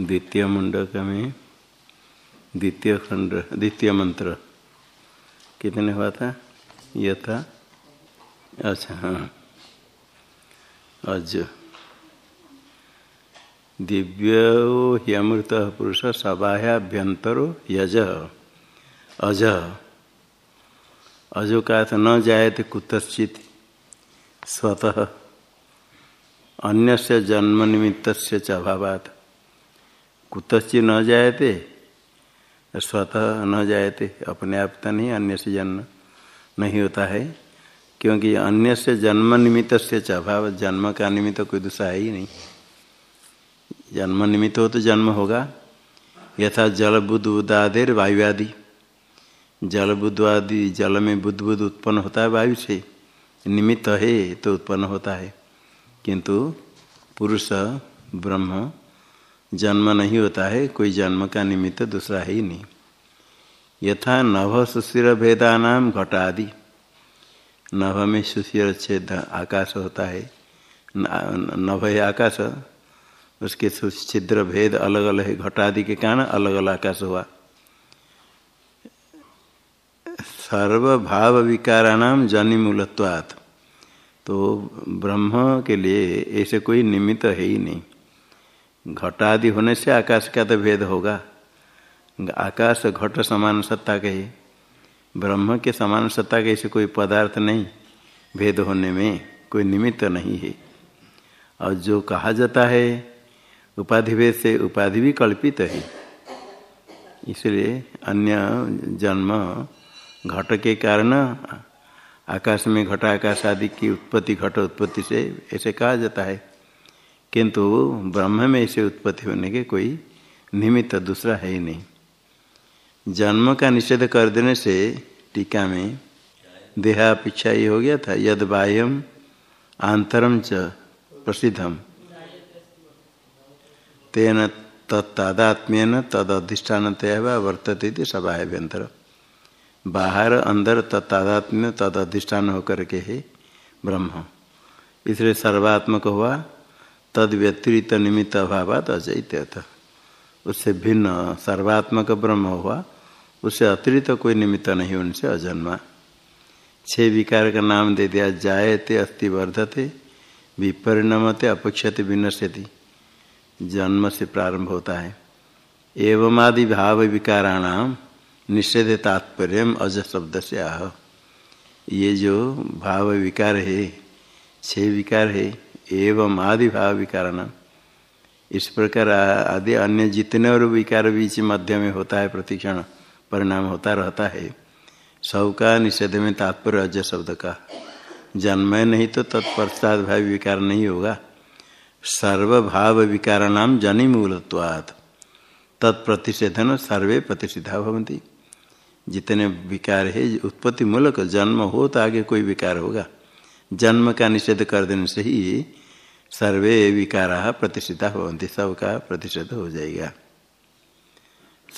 द्वितीय मुंडक में द्वितीय खंड द्वितीय मंत्र कितने हुआ था? यथा अच्छा हाँ अज। दिव्य ह्यमृत पुरुष सबाह्याभ्यंतरो यज। अज। अजो का न जायते कुतश्चित स्वतः। अन्य जन्म निमित्त से कुतश्चित न जायते, स्वतः न जायते, अपने आप तो नहीं अन्य से जन्म नहीं होता है, क्योंकि अन्य से जन्म निमित्त से अभाव, जन्म का निमित्त कोई दूसरा है ही नहीं। जन्म निमित्त हो तो जन्म होगा। यथा जल बुद्ध बुद्धादेर वायु आदि। जल बुद्ध आदि, जल में बुद्ध बुद्ध उत्पन्न होता है, वायु से निमित्त है तो उत्पन्न होता है। किंतु पुरुष, ब्रह्म जन्म नहीं होता है, कोई जन्म का निमित्त दूसरा है ही नहीं। यथा नभ सुशिर भेदा नाम घटादि। नभ में सुशिर छेद आकाश होता है। नभ है आकाश, उसके छिद्र भेद अलग अलग है, घटादि के कारण अलग अलग आकाश हुआ। सर्वभाव विकाराणाम जनि मूलत्वात् तो ब्रह्म के लिए ऐसे कोई निमित्त है ही नहीं। घटादि होने से आकाश का तो भेद होगा। आकाश घट समान सत्ता के ही, ब्रह्म के समान सत्ता के ऐसे कोई पदार्थ नहीं, भेद होने में कोई निमित्त नहीं है। और जो कहा जाता है, उपाधि भेद से उपाधि भी कल्पित है। इसलिए अन्य जन्म घट के कारण, आकाश में घट आकाश आदि की उत्पत्ति, घट उत्पत्ति से ऐसे कहा जाता है। किंतु ब्रह्म में इसे उत्पत्ति होने के कोई निमित्त दूसरा है ही नहीं। जन्म का निषेध कर देने से टीका में देहापेक्षा ये हो गया था, यद बाह्यम आंतरम च प्रसिद्धम। तेन तत्तादात्म्यन तद अधिष्ठानतया वर्तते सभाभ्यंतर बाहर, अंदर, तत्तादात्म्य तद अधिष्ठान होकर के है ब्रह्म। इसलिए सर्वात्मक हुआ तद व्यतिरिक्त निमित्त अभावात अजैत्य उससे भिन्न, सर्वात्मक ब्रह्म हुआ, उससे अतिरिक्त कोई निमित्त नहीं उनसे अजन्मा। छह विकार का नाम दे दिया, जायते अस्थि वर्धते, विपरिणमते अपेक्षते विनश्यति। जन्म से प्रारंभ होता है। एवं आदि भाव विकाराणाम निषेध तात्पर्य अज शब्द से आह। ये जो भाव विकार है, छह विकार है एवं आदि भाव विकाराणाम इस प्रकार आदि अन्य जितने और विकार बीच मध्य में होता है, प्रतिक्षण परिणाम होता रहता है। सब का निषेध में तात्पर्य अज शब्द का। जन्म नहीं तो तत्पश्चात भाव विकार नहीं होगा। सर्वभाव जनि मूलत्वात् तत्प्रतिषेधन सर्वे प्रतिषिधा भवंती जितने विकार है उत्पत्ति मूलक जन्म हो तो आगे कोई विकार होगा। जन्म का निषेध कर देने से ही सर्वे विकारा प्रतिष्ठिता होती सबका प्रतिषेध हो जाएगा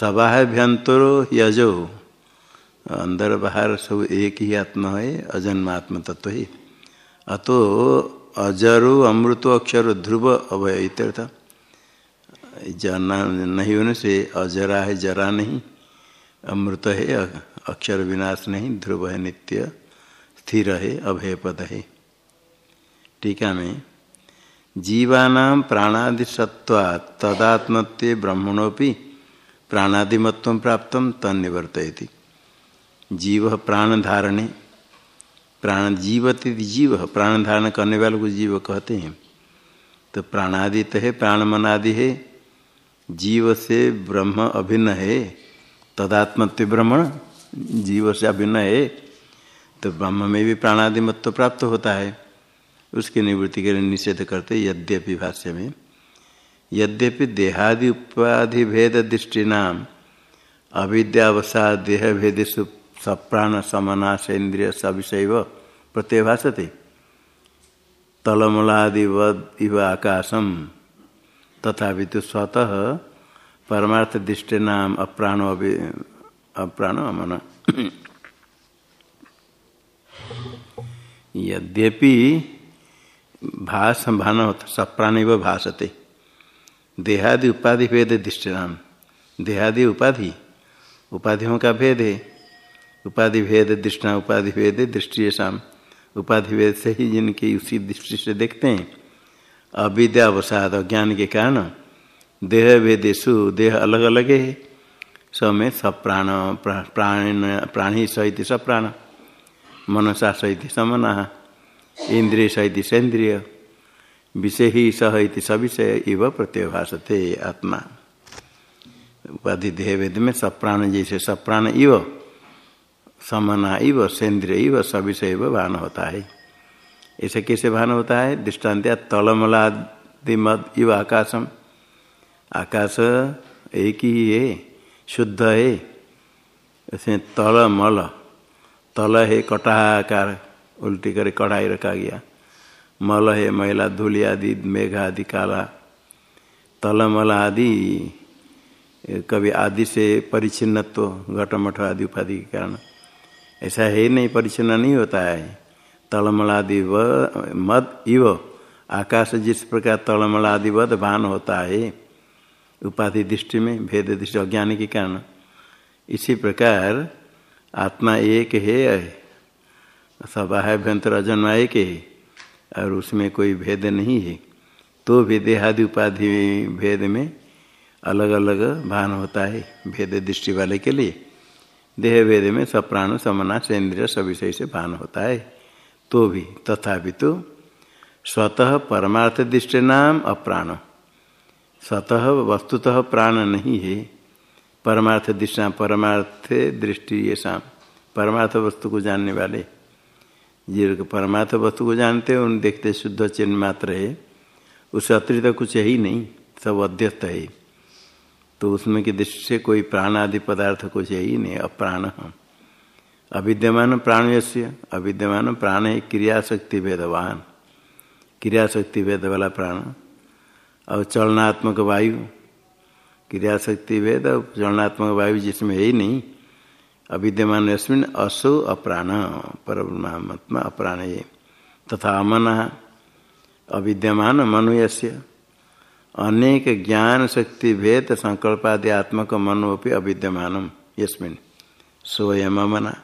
सबाभ्यंतरो यजो। अंदर बाहर सब एक ही आत्मा है, अजन्मात्म तत्व ही। अतो अजरो, अमृतो, अक्षर, ध्रुव अभय इत्यर्थ। जना नहीं होने से अजरा है, जरा नहीं। अमृत है, अक्षर विनाश नहीं। ध्रुव है, नित्य। स्थिर है अभय पद है टीका में जीवानाम प्राणादि सत्वा तदात्मत्व प्राणादिमत्व प्राप्त तनिवर्तयति जीव प्राण धारणे प्राण जीवति जीव प्राण धारण करने वाले को जीव कहते हैं। तो प्राणादि तो है प्राण मनादि है जीव से ब्रह्म अभिन्न है, तदात्मत्व ब्रह्मण जीव से अभिन्न है तो ब्रह्म में भी प्राणादिमत्व प्राप्त होता है। उसकी निवृत्ति के लिए निषेध करते यद्यपि भाष्य में। यद्यपि देहादि उपाधि भेद दृष्टि नाम अविद्यावसा देह भेद सप्राण समनाश इंद्रिय सविषय प्रत्यभाषते तलमलादिवद इव आकाशम तथा तो स्वतः परमार्थ दृष्टि नाम अप्राणो अप्राणो अमन। यद्यपि भाष भान होता सप्राण भाषते देहादि उपाधि भेद दृष्टिनाम देहादि उपाधि, उपाधियों का भेद है। उपाधि भेद दृष्टा, उपाधि भेद दृष्टि शाम उपाधि भेद से ही जिनकी उसी दृष्टि से देखते हैं। अविद्या अवसाद अज्ञान के कारण देह भेदेशु देह अलग अलग है। सब में सब प्राण प्राण, प्राणी सहित सब प्राण। मनसा सहित समना इंद्रिय सहित सेन्द्रिय विषय ही सह सविषय इव प्रत्यभाषते आत्मा। उपाधि देह वेद में सब प्राण जैसे सब प्राण इव, समना इव सेन्द्रिय इव, सविषय भान होता है। ऐसे कैसे भान होता है? दृष्टांत तलमलादि मद इव आकाशम। आकाश एक ही है, शुद्ध है। इसमें तल मल तल है कटाकार उल्टी कर कढ़ाई रखा गया। मल है मैला धूलि आदि मेघ आदि काला, तलमल आदि कभी आदि से परिचिन्नत्व, घटमठ आदि उपाधि के कारण। ऐसा है नहीं, परिचिन्न नहीं होता है। तलमल आदि व, मद, इव, आकाश जिस प्रकार तलमल आदि वध भान होता है, उपाधि दृष्टि में, भेद दृष्टि, अज्ञान के कारण। इसी प्रकार आत्मा एक है, सब अभ्यंतर अजन्मा एक है। और उसमें कोई भेद नहीं है। तो भी देहादि उपाधि भेद में अलग अलग भान होता है भेद दृष्टि वाले के लिए। देह भेद में सब प्राण समना सेन्द्रिय सविषय से भान होता है। तो भी तथा भी तो स्वतः परमार्थ दृष्टि नाम अप्राण। स्वतः वस्तुतः प्राण नहीं है। परमार्थ दृष्टा परमार्थ दृष्टि ये शाम परमार्थ वस्तु को जानने वाले जिन परमार्थ वस्तु को जानते उन देखते शुद्ध चिन्ह मात्र है। उससे अतिरिक्त कुछ है ही नहीं, सब अध्यस्त है। तो उसमें की दृष्टि से कोई प्राण आदि पदार्थ कुछ है ही नहीं, अप्राण। अविद्यमान प्राण से अविद्यमान प्राण है क्रियाशक्ति भेदवान। क्रियाशक्ति भेद वाला प्राण। और चलनात्मक वायु, क्रियाशक्ति भेद और चलनात्मक वायु जिसमें है ही नहीं अविद्यमान अस्मिन असो अप्राण परमात्मा अप्राण ये तथा अमन अविद्यमान मनु यस्य अनेक ज्ञान शक्ति भेद संकल्पादि आत्मक मनोपि अविद्यमान यस्मिन। सोयम अमना।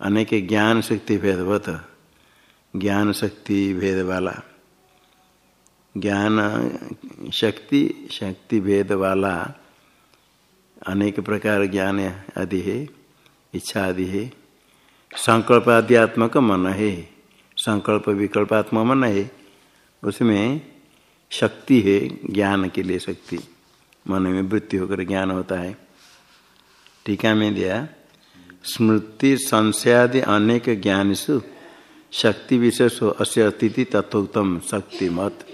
अनेक ज्ञान शक्ति भेदवत। ज्ञान शक्ति भेद वाला ज्ञान शक्ति शक्ति भेद वाला अनेक प्रकार ज्ञान आदि है, इच्छा आदि है। संकल्प आध्यात्मक मन है, संकल्प विकल्पात्मक मन है। उसमें शक्ति है, ज्ञान के लिए शक्ति। मन में वृत्ति होकर ज्ञान होता है। टीका में दिया, स्मृति संशयादि अनेक ज्ञानसु शक्ति विशेष हो, अस्य अतिथि तत्वोत्तम शक्ति मत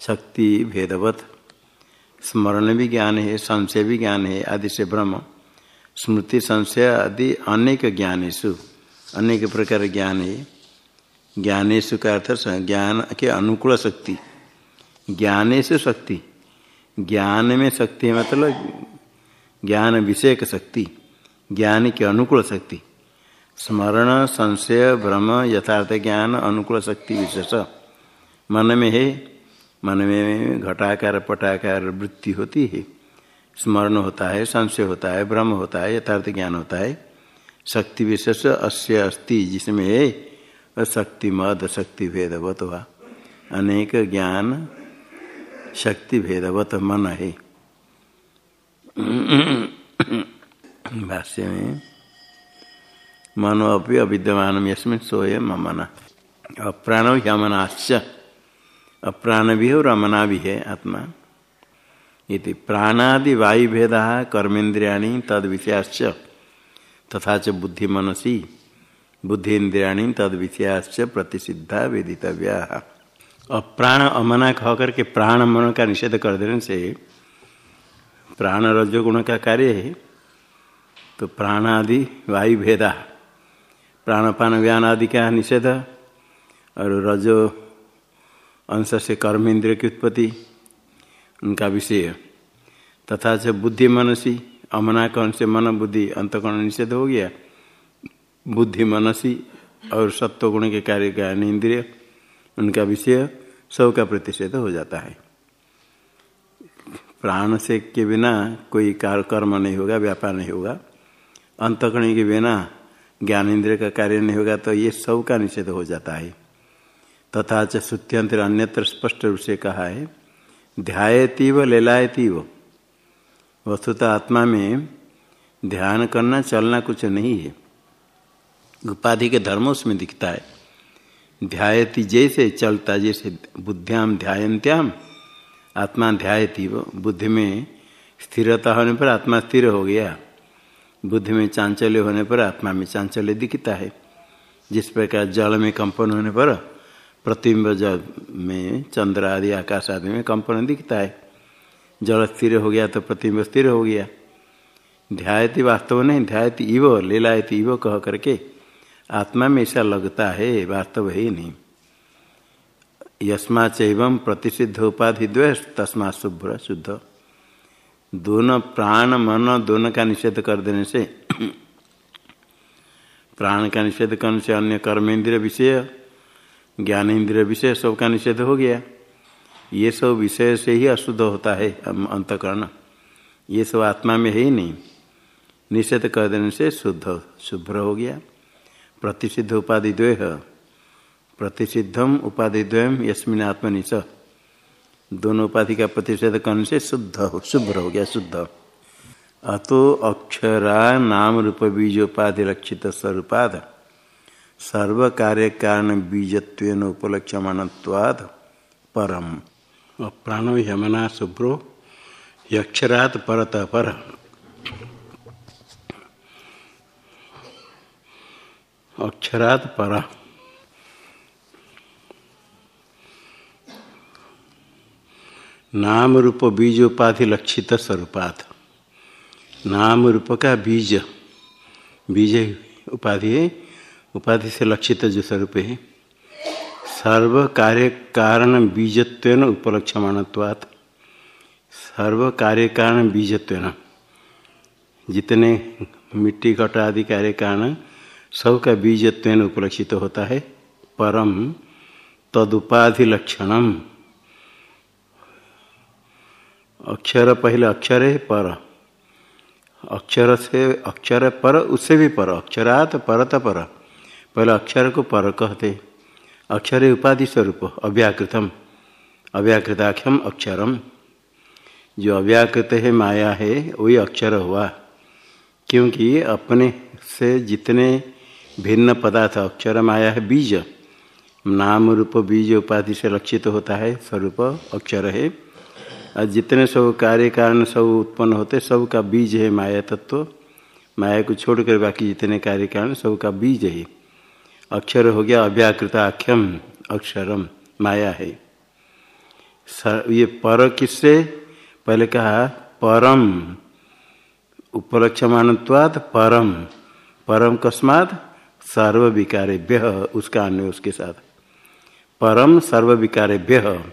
शक्ति भेदवत। स्मरण भी ज्ञान है, संशय भी ज्ञान है, आदि से ब्रह्म स्मृति, संशय आदि अनेक ज्ञानेशु अनेक प्रकार ज्ञान है। ज्ञानेशु का अर्थ ज्ञान के अनुकूल शक्ति। ज्ञानेशु शक्ति। ज्ञान में शक्ति मतलब ज्ञान विषयक शक्ति, ज्ञान के अनुकूल शक्ति। स्मरण, संशय, भ्रम, यथार्थ ज्ञान, अनुकूल शक्ति विशेष। मन में है मन में घटाकार, पटाकार वृत्ति होती है। स्मरण होता है, संशय होता है ब्रह्म होता है, यथार्थ ज्ञान होता है। शक्ति विशेष अस्य अस्ति, जिसमें है शक्ति मद शक्ति भेदवत हुआ। अनेक ज्ञान शक्ति भेदवत मन है। भाष्य में, मनो अपनी अविद्यमान, यस्मिन सोयम अमना अप्राणो ह्यमनाश्च। अप्राण भी है और अमना भी है आत्मा। ये प्राणादि वायु भेद कर्मेन्द्रिया तद विषयाश्च तथा च बुद्धि मनसी बुद्धि इंद्रियाणी तद विषयाश्च प्रतिसिद्धा वेदितव्या। अप्राण अमना कह करके प्राण मन का निषेध कर देने से प्राण रजोगुण का कार्य है। तो प्राणादि वायु भेदा प्राणपान व्यान आदि का निषेध और रजो अंश से कर्म इंद्रिय की उत्पत्ति, उनका विषय। तथा से बुद्धि मनसी अमना कौन से मन बुद्धि, अंतकरण निषेध हो गया। बुद्धि मनसी और सत्व गुण के कार्य का इंद्रिय, उनका विषय सब का प्रतिषेध हो जाता है। प्राण से के बिना कोई कार कर्म नहीं होगा, व्यापार नहीं होगा। अंतकरण के बिना ज्ञान इंद्र का कार्य नहीं होगा तो ये सब का निषेध हो जाता है। तथा च श्रुत्यंतर अन्यत्र स्पष्ट रूप से कहा है ध्यातीव लेलायतीव। वस्तुतः आत्मा में ध्यान करना, चलना कुछ नहीं है। उपाधि के धर्म उसमें दिखता है। ध्यायती जैसे चलता, जैसे बुद्ध्याम ध्यायंत्याम आत्मा ध्यायती बुद्धि में स्थिरता होने पर आत्मा स्थिर हो गया। बुद्धि में चांचल्य होने पर आत्मा में चांचल्य दिखता है। जिस प्रकार जल में कंपन होने पर प्रतिम्ब जल में, चंद्र आदि, आकाश आदि में कंपन दिखता है। जल स्थिर हो गया तो प्रतिम्ब स्थिर हो गया। ध्यायती वास्तव नहीं, ध्यायती इव, लीलायती इव कह करके आत्मा में ऐसा लगता है, वास्तव है ही नहीं। यस्मा चैवम प्रतिषिद्ध उपाधि द्वेष तस्मा शुभ्र, शुद्ध। दोनों प्राण, मन, दोनों का निषेध कर देने से, प्राण का निषेध करने से अन्य कर्म इंद्रिय विषय ज्ञान इंद्रिय विषय सब का निषेध हो गया। ये सब विषय से ही अशुद्ध होता है अंतकरण। ये सब आत्मा में है ही नहीं। निषेध कर देने से शुद्ध, शुभ्र हो गया। प्रतिषिद्ध उपाधि द्वेह। प्रतिषिद्धम उपाधि द्वयम यस्मिन आत्मनि स दोनों उपाधि का प्रतिषेध करने से शुद्ध हो शुभ्र हो गया, शुद्ध। अतो अक्षरा नाम रूप बीजोपाधि लक्षित स्वरूपाद। सर्व कार्य कारण बीजत्व उपलक्ष्यमानवाद परम प्राणो यमना शुभ्रो यक्षरात परत पर अक्षरात पर। नाम रूप बीज। उपाधि लक्षित स्वरूपात नाम रूप का बीज बीज उपाधि है उपाधि से लक्षित जो स्वरूप है। सर्व कार्य कारण बीजत्व उपलक्षमाणत्वात्। सर्व कार्य कारण बीजत्व जितने मिट्टी घट आदि कार्य कारण सब का बीजत्व उपलक्षित होता है। परम तदुपाधि लक्षणम। अक्षर पहले अक्षर है, पर। अक्षर से अक्षर पर, उससे भी पर। अक्षरात परत पर। पहले अक्षर को पर कहते, अक्षर उपाधि स्वरूप, अव्याकृतम। अव्याकृताख्यम अक्षरम। जो अव्याकृत है, माया है, वही अक्षर हुआ। क्योंकि अपने से जितने भिन्न पदार्थ, अक्षर, माया है, बीज, नाम रूप, बीज उपाधि से लक्षित होता है, स्वरूप अक्षर है। और जितने सब कार्य कारण सब उत्पन्न होते, सब का बीज है माया तत्व। माया को छोड़कर बाकी जितने कार्य कारण, सब का बीज है। अक्षर हो गया अभ्याकृत अव्याकृताख्यम अक्षरम, माया है। ये पर किससे? पहले कहा, परम उपलक्षमानत्वाद परम। परम कस्मात? सर्व विकारेभ्य उसका अन्य उसके साथ। परम सर्व विकारेभ्य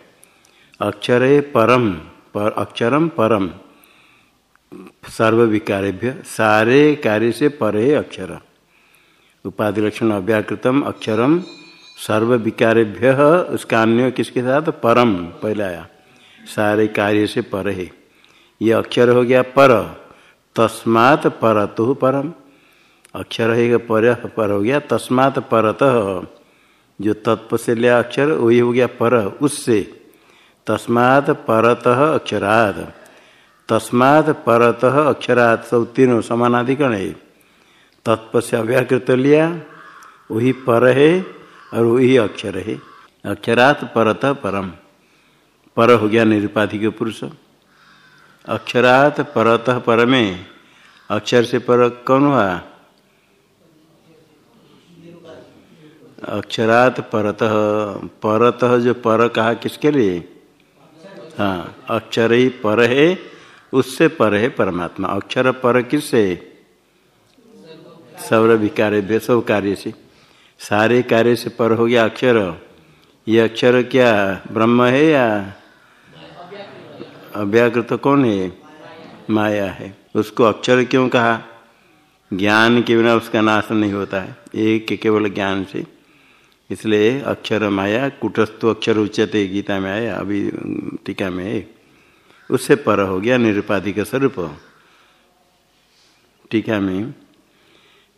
अक्षर परम, पर, अक्षरम परम। सर्व विकारेभ्य सारे कार्य से पर अक्षर। उपाधि लक्षण अव्याकृतम अक्षरम सर्व विकारेभ्य उसका अन्य किसके साथ? परम, पहला आया। सारे कार्य से पर है। ये अक्षर हो गया पर। तस्मात परतु परम। अक्षर है पर पर हो गया। तस्मात परत। जो तत्व से लिया अक्षर, वही हो गया पर, उससे। तस्मात् परत अक्षराद तस्मात् परत अक्षरात, सब तीनों समानाधिकरण है? तत्व से लिया, वही पर है और वही अक्षर है अक्षरात परत परम। पर हो गया निरुपाधिक पुरुष। अक्षरात परत पर में अक्षर से पर कौन हुआ? अक्षरात परत। परत जो पर कहा किसके लिए? हाँ अक्षर ही पर है, उससे पर है परमात्मा। अक्षर पर किससे? सौर विकार सब कार्य से। सारे कार्य से पर हो गया अक्षर। ये अक्षर क्या ब्रह्म है या अव्याकृत कौन है? माया है। उसको अक्षर क्यों कहा? ज्ञान के बिना उसका नाश नहीं होता है। एक केवल ज्ञान से। इसलिए अक्षर माया, कुटस्थो अक्षर उच्चते गीता में आया, अभी, टीका में है। उससे पर हो गया निरुपाधिक स्वरूप। टीका में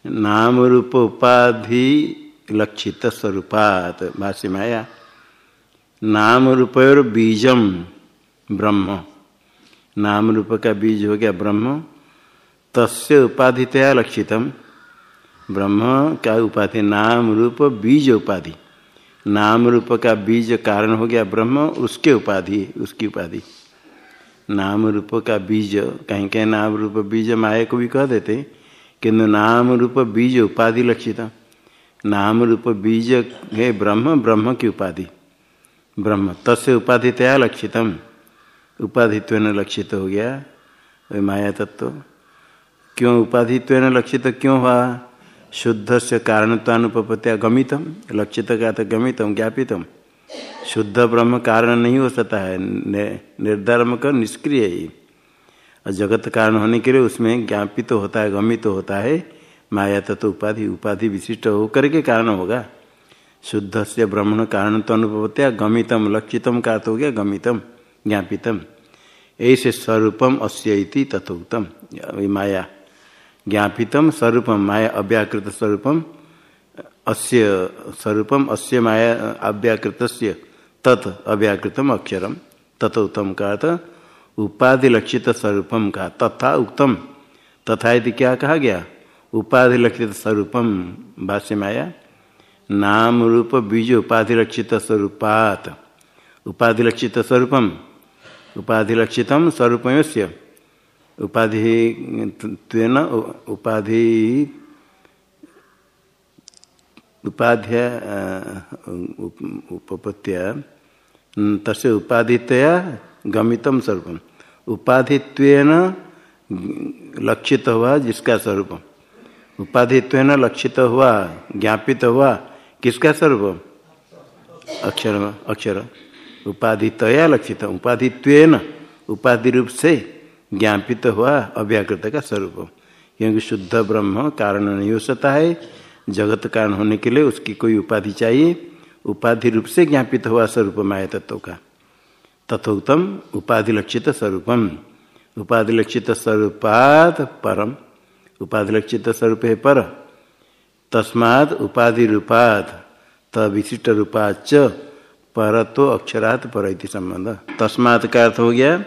नाम रूप उपाधि लक्षित स्वरूपात। भाष्य माया नाम रूप और बीजम ब्रह्म। नाम रूप का बीज हो गया ब्रह्म, तस्य उपाधितया लक्षितम। ब्रह्म का उपाधि नाम रूप बीज उपाधि। नाम रूप का बीज कारण हो गया ब्रह्म, उसके उपाधि, उसकी उपाधि। नाम रूप का बीज कहीं कहीं नाम रूप बीज माया को भी कह देते किंतु नाम रूप बीज उपाधि लक्षित। नाम रूप बीज है ब्रह्म ब्रह्म की उपाधि। ब्रह्म, तस्य उपाधि तया लक्षितम। उपाधित्व लक्षित हो गया माया तत्व। क्यों उपाधित्व लक्षित क्यों हुआ? शुद्ध से कारणत्वानुपत्या गमितम। लक्षित का तो गमितम, ज्ञापितम। शुद्ध ब्रह्म कारण नहीं हो सकता है। निर्धर्म का निष्क्रिय ही और जगत कारण होने के लिए उसमें ज्ञापित तो होता है, गमित तो होता है। माया तत्व तो उपाधि उपाधि विशिष्ट होकर के कारण होगा। शुद्ध से ब्रह्मण कारण तो अनुभवत्या, गमितम लक्षितम का हो गया, गमितम, ज्ञापितम। ऐसे स्वरूपम अस्य तथोक्तम माया। ज्ञापितम स्वरूपम, माया अव्याकृत स्वरूपम, अस्य स्वरूपम, अस्य माया अव्याकृत तत् अव्याकृतम अक्षरम तथोत्तम का उपाधि लक्षित स्वरूपम का तथा उत्तम तथा यदि क्या कहा गया उपाधि लक्षित स्वरूपम भाष्य माया नाम रूप बीज उपाधि लक्षित स्वरूपात उपाधि लक्षित स्वरूपम उपाधि लक्षितम स्वरूप उपाधि उपाधि उपाध्या उपपत्तिया तसे उपाधितया गमितम स्वरूप उपाधित्व लक्षित हुआ जिसका स्वरूप उपाधित्व लक्षित हुआ, ज्ञापित हुआ, किसका स्वरूप अक्षर अक्षर। उपाधितया लक्षित उपाधित्व उपाधि रूप से ज्ञापित हुआ, अव्याकृत का स्वरूप क्योंकि शुद्ध ब्रह्म कारण नहीं हो सकता है, जगत कारण होने के लिए उसकी कोई उपाधि चाहिए, उपाधि रूप से ज्ञापित हुआ स्वरूप माया तत्व का। तथोत्तम उपाधि लक्षित स्वरूपम उपाधि लक्षित स्वरूपात परम। उपाधि लक्षित स्वरूप है पर। तस्माद उपाधि रूपात तविशिष्ट रूपाच पर तो अक्षरात पर संबंध तस्मात् का अर्थ हो गया?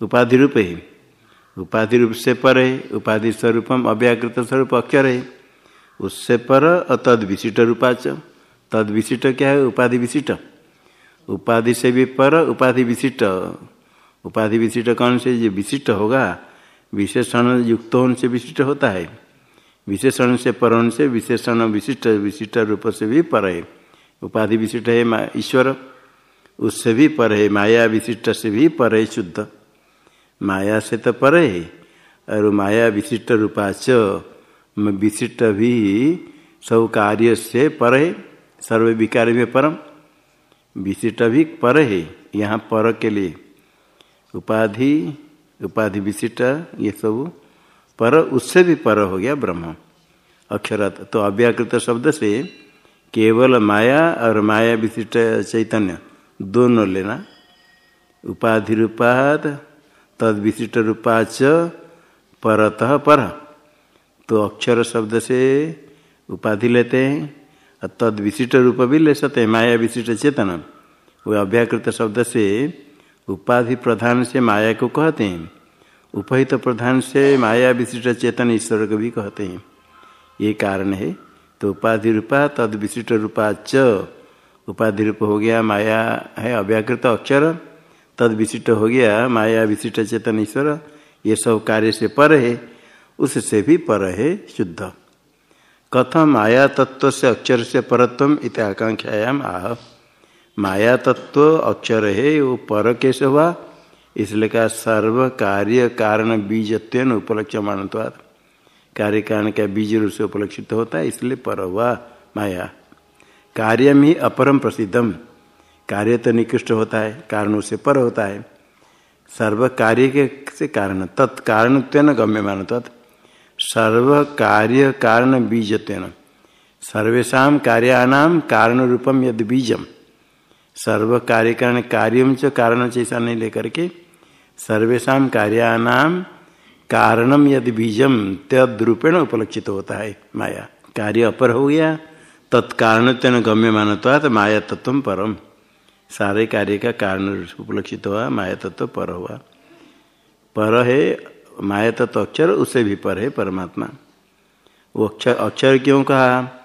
उपाधि रूप है उपाधि रूप से पर है उपाधि स्वरूपम अव्याकृत स्वरूप अक्षर। है उससे पर तद विशिष्ट रूपाच तद विशिष्ट क्या है? उपाधि विशिष्ट उपाधि से भी पर, उपाधि विशिष्ट। उपाधि विशिष्ट कौन से? जो विशिष्ट होगा। विशेषण युक्त होने से विशिष्ट होता है। विशेषण से पर होने से विशेषण विशिष्ट विशिष्ट रूप से भी पर है। उपाधि विशिष्ट है ईश्वर। उससे भी पर है। माया विशिष्ट से भी पर है, शुद्ध। माया से तो पर है। और माया विशिष्ट रूपाच विशिष्ट भी सब कार्य से पर है। सर्व विकार में परम। विशिष्ट भी पर है, यहाँ पर के लिए। उपाधि उपाधि विशिष्ट, ये सब पर, उससे भी पर हो गया ब्रह्म। अक्षर तो अव्याकृत शब्द से केवल माया और माया विशिष्ट चैतन्य, दोनों लेना। उपाधि रूपात, तद विशिष्ट रूपाच, परतः पर। तो अक्षर शब्द से उपाधि लेते हैं। तद विशिष्ट रूप भी ले सकते हैं। माया विशिष्ट चेतन वो अव्याकृत शब्द से उपाधि प्रधान से माया को कहते हैं। उपहित प्रधान से माया विशिष्ट चेतन ईश्वर को भी कहते हैं। ये कारण है। तो उपाधि रूपा, तद विशिष्ट रूपा च। उपाधि रूप हो गया, माया है अव्याकृत अक्षर। तद विशिष्ट हो गया, माया विशिष्ट चेतन ईश्वर। ये सब कार्य से पर है। उससे भी पर है, शुद्ध। कथम माया तत्व से अक्षर से परत्व इत आकांक्षायाम आह। माया तत्व अक्षर है वो? पर कैसे हुआ इसलिए कहा सर्व कार्य कारण बीजत्व उपलक्ष्य मानवाद कार्य कारण का बीज रूप से उपलक्षित होता है, इसलिए पर हुआ माया। कार्य ही अपरम प्रसिद्धम। कार्य तो निकृष्ट होता है, कारण उससे पर होता है। सर्व कार्य के से कारण तत्कारण गम्य मानता सर्व कार्य कारण बीजत्व सर्वेशा कार्याणाम कारण रूपम यद बीजम सर्व कार्य कारण कार्यम च कारण ऐसा नहीं लेकर के सर्वेशा कार्याणाम कारणम यदि बीजम तद्रूपेण उपलक्षित होता है। माया, कार्य अपर हो गया तत्कारण तेन गम्य मानता तो माया तत्व परम। सारे कार्य का कारण उपलक्षित हुआ माया तत्व पर हुआ। पर है माया तत्व तो अक्षर उससे भी पर है, परमात्मा। वो अक्षर अक्षर क्यों कहा?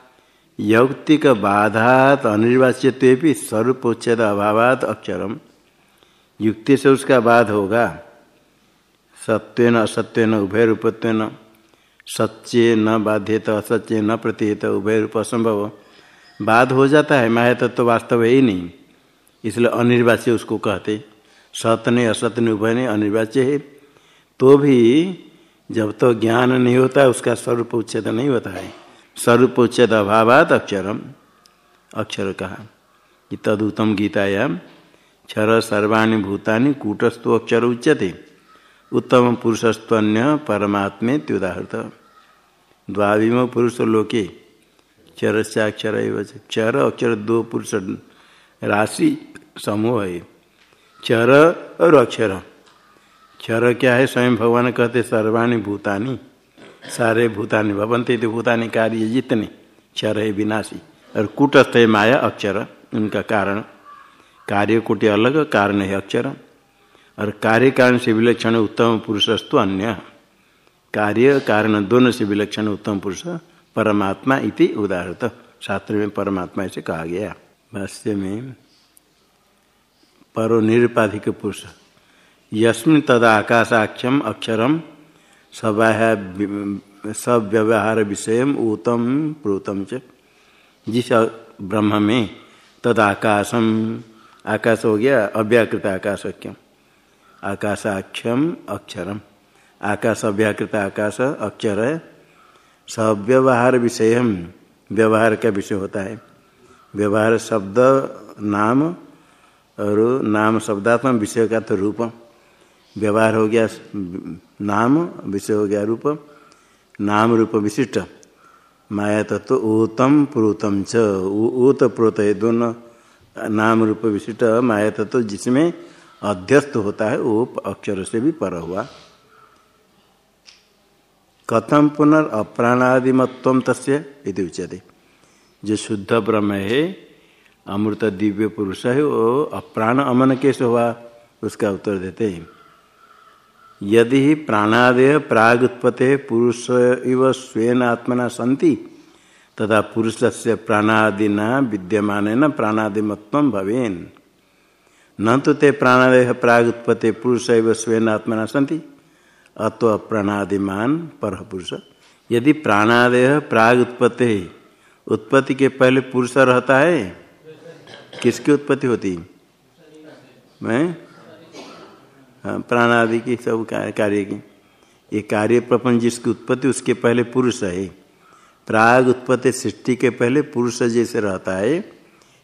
यौक्तिक बाधात अनिर्वाच्य भी स्वरूपोच्छेद अभावात अक्षरम। युक्ति से उसका बाध होगा। सत्वेन असत्यन उभय रूपत्वेन। सच्चे न बाध्यत असत्य न प्रतीत उभय रूप असंभव। बाध हो जाता है माया तत्व तो वास्तव है ही नहीं। इसलिए अनिर्वाच्य उसको कहते। सत्य ने असत्य उभय ने अनिर्वाच्य है। तो भी जब तो ज्ञान नहीं होता, उसका स्वरूप उच्छेद नहीं होता है। स्वरूप उच्छेद अभावात अक्षरम। अक्षर कहा? कि तदुतम गीतायाम क्षर सर्वाणी भूतानि कूटस्थु अक्षर उच्यते। उत्तम पुरुषस्त्वन्य परमात्मे त्युदाहृत। द्वाविम पुरुष लोके क्षर से अक्षर क्षर, अक्षर दो पुरुष राशि समूह है। क्षर और अक्षर। क्षर क्या है? स्वयं भगवान कहते, सर्वाणी भूतानी। सारे भूतानी भवंती भूतानी कार्य जितने। क्षर है विनाशी। और कुटस्थ है माया, अक्षर। उनका कारण। कार्य अलग, कारण है अक्षर। और कार्य कारण से विलक्षण उत्तम पुरुषस्तु अन्य। कार्य, कारण दोनों से विलक्षण उत्तम पुरुष परमात्मा इति उदाहरत शास्त्र में परमात्मा ऐसे कहा गया। भाष्य में परो निरुपाधिक पुरुष। यस्मिन तदा आकाशाख्यम अक्षरम सब व्यवहार विषय ऊतम प्रोतम च। जिस ब्रह्म में तद आकाशम आकाश हो गया, अव्याकृत आकाशक्यम आकाशाख्यम अक्षरम। आकाश अव्याकृत आकाश अक्षर। है सव्यवहार विषय व्यवहार का विषय होता है। व्यवहार शब्द नाम और नाम शब्दात्मक विषय का तो रूप व्यवहार हो गया नाम, विषय हो गया रूप, नाम रूप विशिष्ट। माया तत्व ऊतम प्रोतम च। ऊत, प्रोत है दोनों नाम रूप विशिष्ट माया तत्व जिसमें अध्यस्त होता है वो अक्षर से भी पर हुआ। कथम पुनर् अप्राणादिमत्व तस्य उच्यते। जो शुद्ध ब्रह्म है, अमृत दिव्य पुरुष है, वो अप्राण अमन कैसे हुआ, उसका उत्तर देते हैं। यदि प्राणादय प्राग उत्पत्ति पुरुष इव स्वेन आत्मना सन्ति तथा पुरुष से प्राणादिना विद्यमान प्राणादिमत्व भवेन। न तो ते प्राणादय प्राग उत्पत्ति पुरुष स्वयं आत्मना सन्ति, अतो प्राणादिमान पर पुरुष यदि प्राणादय प्राग उत्पत्ति उत्पत्ति के पहले पुरुष रहता है, किसकी उत्पत्ति होती? मैं? हाँ प्राणादि की सब कार्य की। ये कार्य प्रपंच जिसकी उत्पत्ति, उसके पहले पुरुष है। प्राग उत्पत्ति सृष्टि के पहले पुरुष जैसे रहता है।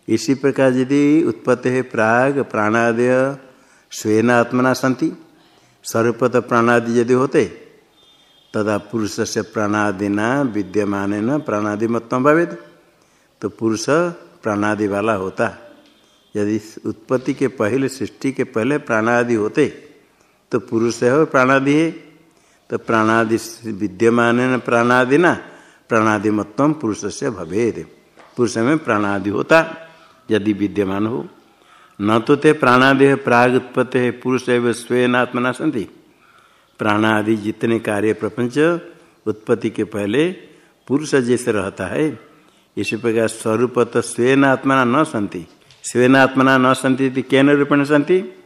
इसी प्रकार यदि उत्पत्ति है प्राग, प्राणादय स्वेन आत्मना संति सर्वपत प्राणादि यदि होते, तदा पुरुष से प्राणादिना विद्यमान न प्राणादि मतम भवेद तो पुरुष प्राणादि वाला होता। यदि उत्पत्ति के पहले, सृष्टि के पहले प्राणादि होते तो पुरुष है प्राणादि है। तो प्राणादि विद्यमान प्राणादि न, प्राणादि मतम पुरुष से भवेद। पुरुष में प्राणादि होता, यदि विद्यमान हो। न तो ते प्राणादि है, प्राग उत्पत्ति है, पुरुष एवं स्वयं आत्मना प्राणादि जितने कार्य प्रपंच उत्पत्ति के पहले पुरुष जैसे रहता है, इसी प्रकार स्वरूप तो स्वयं आत्मना न संति स्वयं आत्मना न संति केन रूपेण संति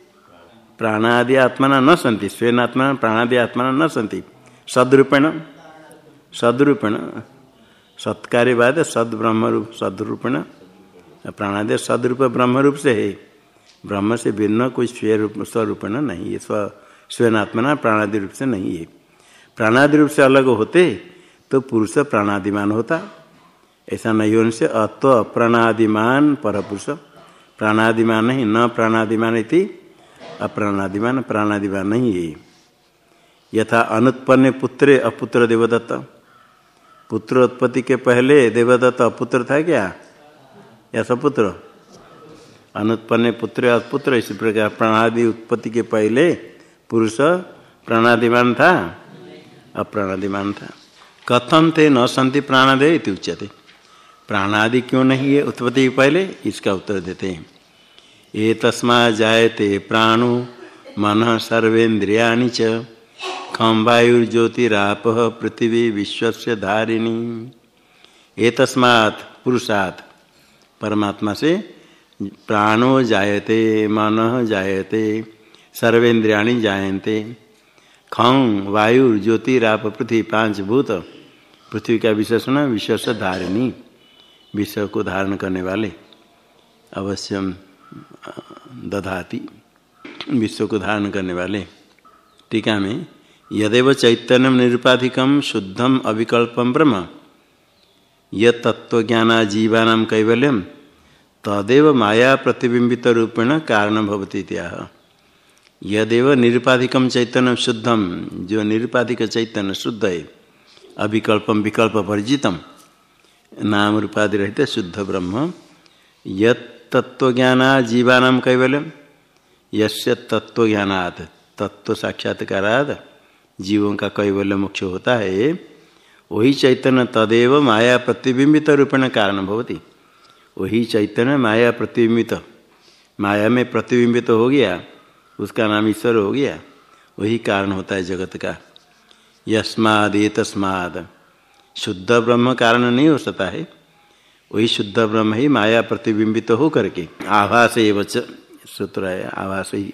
प्राणादि आत्मना न संति स्वयं आत्मा प्राणादि आत्मना न संति सदरूपेण सदरूपेण सत्कार्य बाद सद ब्रह्म रूप सदरूपेण, प्राणादि सदरूप ब्रह्म रूप से है। ब्रह्म से भिन्न कोई स्वरूप स्वरूपेण नहीं है, स्व स्वयनात्मना प्राणादि रूप से नहीं है। प्राणादि रूप से अलग होते तो पुरुष प्राणादिमान होता। ऐसा नहीं होने से अत्व अप्राणादिमान पर पुरुष प्राणादिमान नहीं न प्राणादिमान इति। अप्राणादिमान, प्राणादिमान नहीं है यथा अनुत्पन्न पुत्रे अपुत्र देवदत्त। पुत्र उत्पत्ति के पहले देवदत्त अपुत्र था क्या? या सपुत्र? अनुत्पन्न पुत्र अपुत्र, इसी प्रकार प्राणादि उत्पत्ति के पहले पुरुष प्राणादिमान था? अप्राणादिमान था। कथम थे न संति प्राणादय उच्यते। प्राणादि क्यों नहीं है उत्पत्ति के पहले? इसका उत्तर देते हैं। ये तस्मा जायते प्राणो मन सर्वेन्द्रिया च। खम वायुर्ज्योतिराप पृथ्वी विश्व धारिणी। ये तस्मात् पुरुषात् परमात्मा से प्राणो जायते, मन जायते सर्वेन्द्रिया जायते खं वायु ज्योतिराप पृथ्वी पाँच भूत पृथ्वी का विशेषण विश्व धारिणी। विश्व को धारण करने वाले। अवश्यम। दधाती। विश्व को धारण करने वाले टीका में, यदेव चैतन्यम निरुपाधिकम शुद्धम अविकल्पम ब्रह्म। यत्तत्वज्ञाना जीवानाम कैवल्यम तदेव माया प्रतिबिंबित रूपेण कारण भवती त्याह यदेव निरुपाधिकम चैतन्य शुद्धम जो निरुपाधिक चैतन्य शुद्ध है अभिकल्पम विकल्प परिचितम नाम रूपादि रहते शुद्ध ब्रह्म। यत्तत्वज्ञाना जीवानाम कैवल्यम यस्य तत्वज्ञानात् तत्व साक्षात्काराद जीवों का कैवल्य मुख्य होता है, वही चैतन्य तदेव माया प्रतिबिंबित रूपेण कारण भवती। वही चैतन्य माया प्रतिबिंबित माया में प्रतिबिंबित हो गया, उसका नाम ईश्वर हो गया, वही कारण होता है जगत का। यस्माद तस्माद शुद्ध ब्रह्म कारण नहीं हो सकता है। वही शुद्ध ब्रह्म ही माया प्रतिबिंबित तो हो करके। आभास एवं सूत्र है, आभास ही।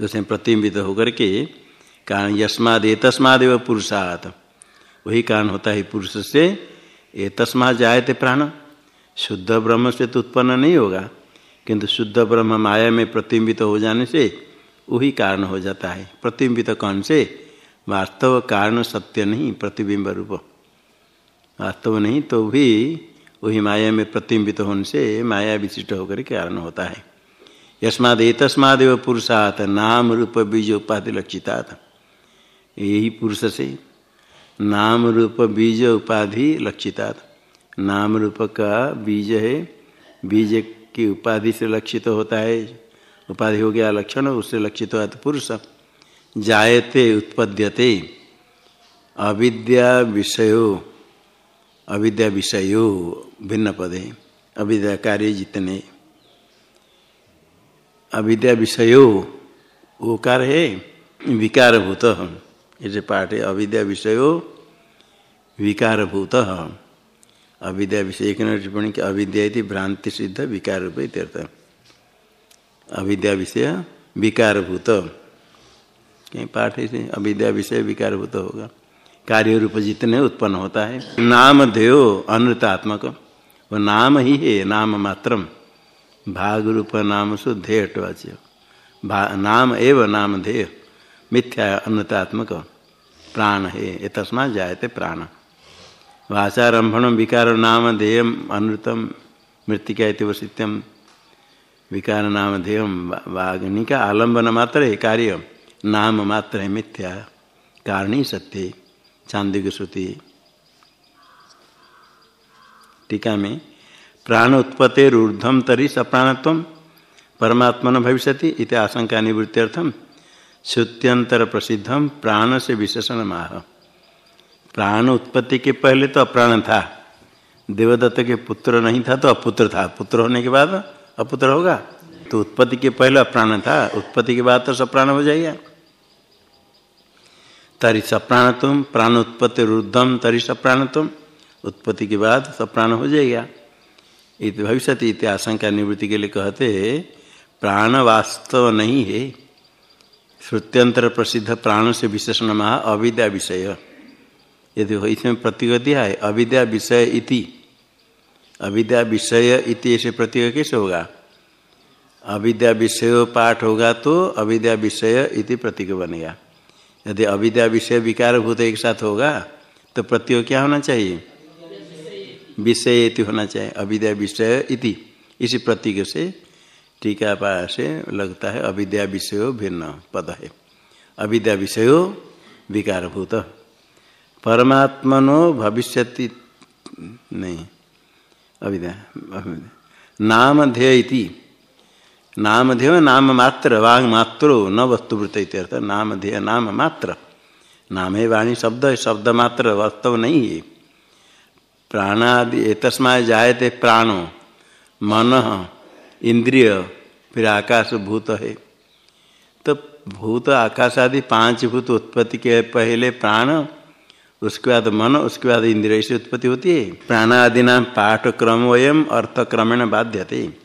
तो प्रतिबिंबित होकर के कारण यस्माद ये तस्माद एवं पुरुषात। वही कारण होता है पुरुष से, ये तस्माद जाए थे प्राण। शुद्ध ब्रह्म से तो उत्पन्न नहीं होगा, किंतु शुद्ध ब्रह्म माया में प्रतिबिंबित हो जाने से वही कारण हो जाता है। प्रतिबिंबित कौन से? वास्तव कारण सत्य नहीं, प्रतिबिंब रूप। वास्तव नहीं तो भी वही माया में प्रतिबिंबित होने से माया विशिष्ट होकर कारण होता है। यस्माद तस्मादेव पुरुषात, नाम रूप बीज उपाधि लक्षितात। यही पुरुष से नाम रूप बीज उपाधि लक्षितात। नाम रूप का बीज है, बीज की उपाधि से लक्षित होता है। उपाधि हो गया लक्षण, उससे लक्षित हुआ तो पुरुष। जायते उत्पद्यते, अविद्या विषयो। अविद्या विषयो भिन्न पद अविद्या कार्य जितने। अविद्या विषयो ओकार है विकारभूत ऐसे पाठ है अविद्या विषयो विकारभूत। अविद्या विषय एक टिप्पणी की अविद्या भ्रांति सिद्ध विकार रूप अविद्या विषय विकारभूत। कहीं पाठ है अविद्या विषय विकारभूत होगा। कार्य रूप जितने उत्पन्न होता है। नाम ध्येयो अनृतात्मक। वो नाम ही है, नाम मात्रम। भाग रूप नाम सु ध्येयवाच्य नाम एव नाम ध्येय मिथ्या अनृतात्मक। प्राण है, ये तस्मा जायते प्राण। वाचारंभण विकार नाम ध्येय अनृतम मृतिका वसित्यम विकार नाम ध्येय वाग्नि का आलंबन मात्र है कार्य। नाम मात्र है मिथ्या। कारण ही सत्य। चांदिक श्रुति। टीका में प्राण उत्पत्तिर्धम तरी सप्राणत्व परमात्मन भविष्य इत आशंका निवृत्त्यर्थम श्रुत्यंतर प्रसिद्धम प्राण से विशेषण माह प्राण उत्पत्ति के पहले तो अप्राण था, देवदत्त के पुत्र नहीं था तो अपुत्र था। पुत्र होने के बाद अपुत्र होगा? तो उत्पत्ति के पहले अप्राण था, उत्पत्ति के बाद तो सप्राण हो जाएगा। तरी सप्राण तुम प्राण उत्पत्ति रुद्धम तरी सप्राण तुम उत्पत्ति के बाद सप्राण हो जाएगा। इत भविष्य इत आशंका निवृत्ति के लिए कहते प्राण वास्तव नहीं है। श्रुत्यंतर प्रसिद्ध प्राण से विशेषण महा अविद्या विषय। यदि इसमें प्रतीक दिया है, अविद्या विषय इति। अविद्या विषय इति ऐसे प्रतीक कैसे होगा? अविद्या विषय पाठ होगा तो अविद्या विषय इति प्रतीक बनेगा। यदि अविद्या विषय विकार भूत एक साथ होगा तो प्रतीक क्या होना चाहिए? विषय इति होना चाहिए, अविद्या विषय इति। इसी प्रतीक से टीका से लगता है, अविद्या विषय भिन्न पद है। अविद्या विषयो विकारभूत। परमात्मनो भविष्य नहीं, अविद्या नाम ध्येय नामधेय नाम मात्र वांग मात्रो न वस्तुवृत्त इत्यर्थ नामधेय नाम मात्र नाम है वाणी शब्द है शब्द मात्र वास्तव नहीं है प्राणादि तस्मा जायते प्राणो, मन इंद्रिय फिर आकाश, भूत है। तो भूत आकाश आदि पाँच भूत उत्पत्ति के पहले प्राण, उसके बाद मन, उसके बाद इंद्रिय से उत्पत्ति होती है। प्राणादि नाम पाठक्रम वयम अर्थक्रमेण बाध्यते।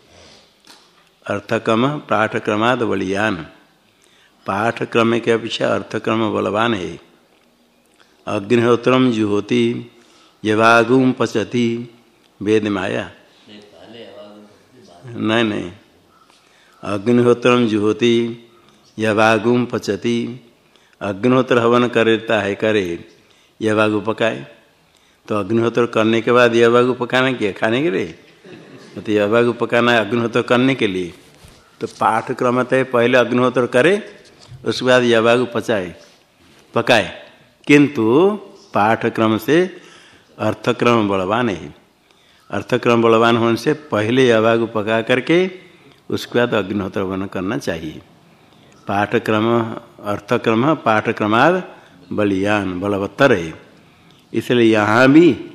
अर्थक्रम, पाठक्रमाद बलियान। पाठक्रम के अपेक्षा अर्थक्रम बलवान है। अग्निहोत्रम जुहोति यवागुम पचती, वेद माया। नहीं नहीं। अग्निहोत्रम जुहोति यवागुम पचती। अग्निहोत्र हवन करता है, करे। यवागु पकाए। तो अग्निहोत्र करने के बाद यवागु पकाना क्या? खाने के लिए? तो यवागु पकाना है अग्निहोत्र करने के लिए। तो पाठ क्रम है पहले अग्निहोत्र करे, उसके बाद यवागु पचाए पकाए। किंतु पाठक्रम से अर्थक्रम बलवान है। अर्थक्रम बलवान होने से पहले यवागु पका करके उसके बाद अग्निहोत्र वन करना चाहिए। पाठक्रम अर्थक्रम पाठक्रमाद बलियान, बलवत्तर है। इसलिए यहाँ भी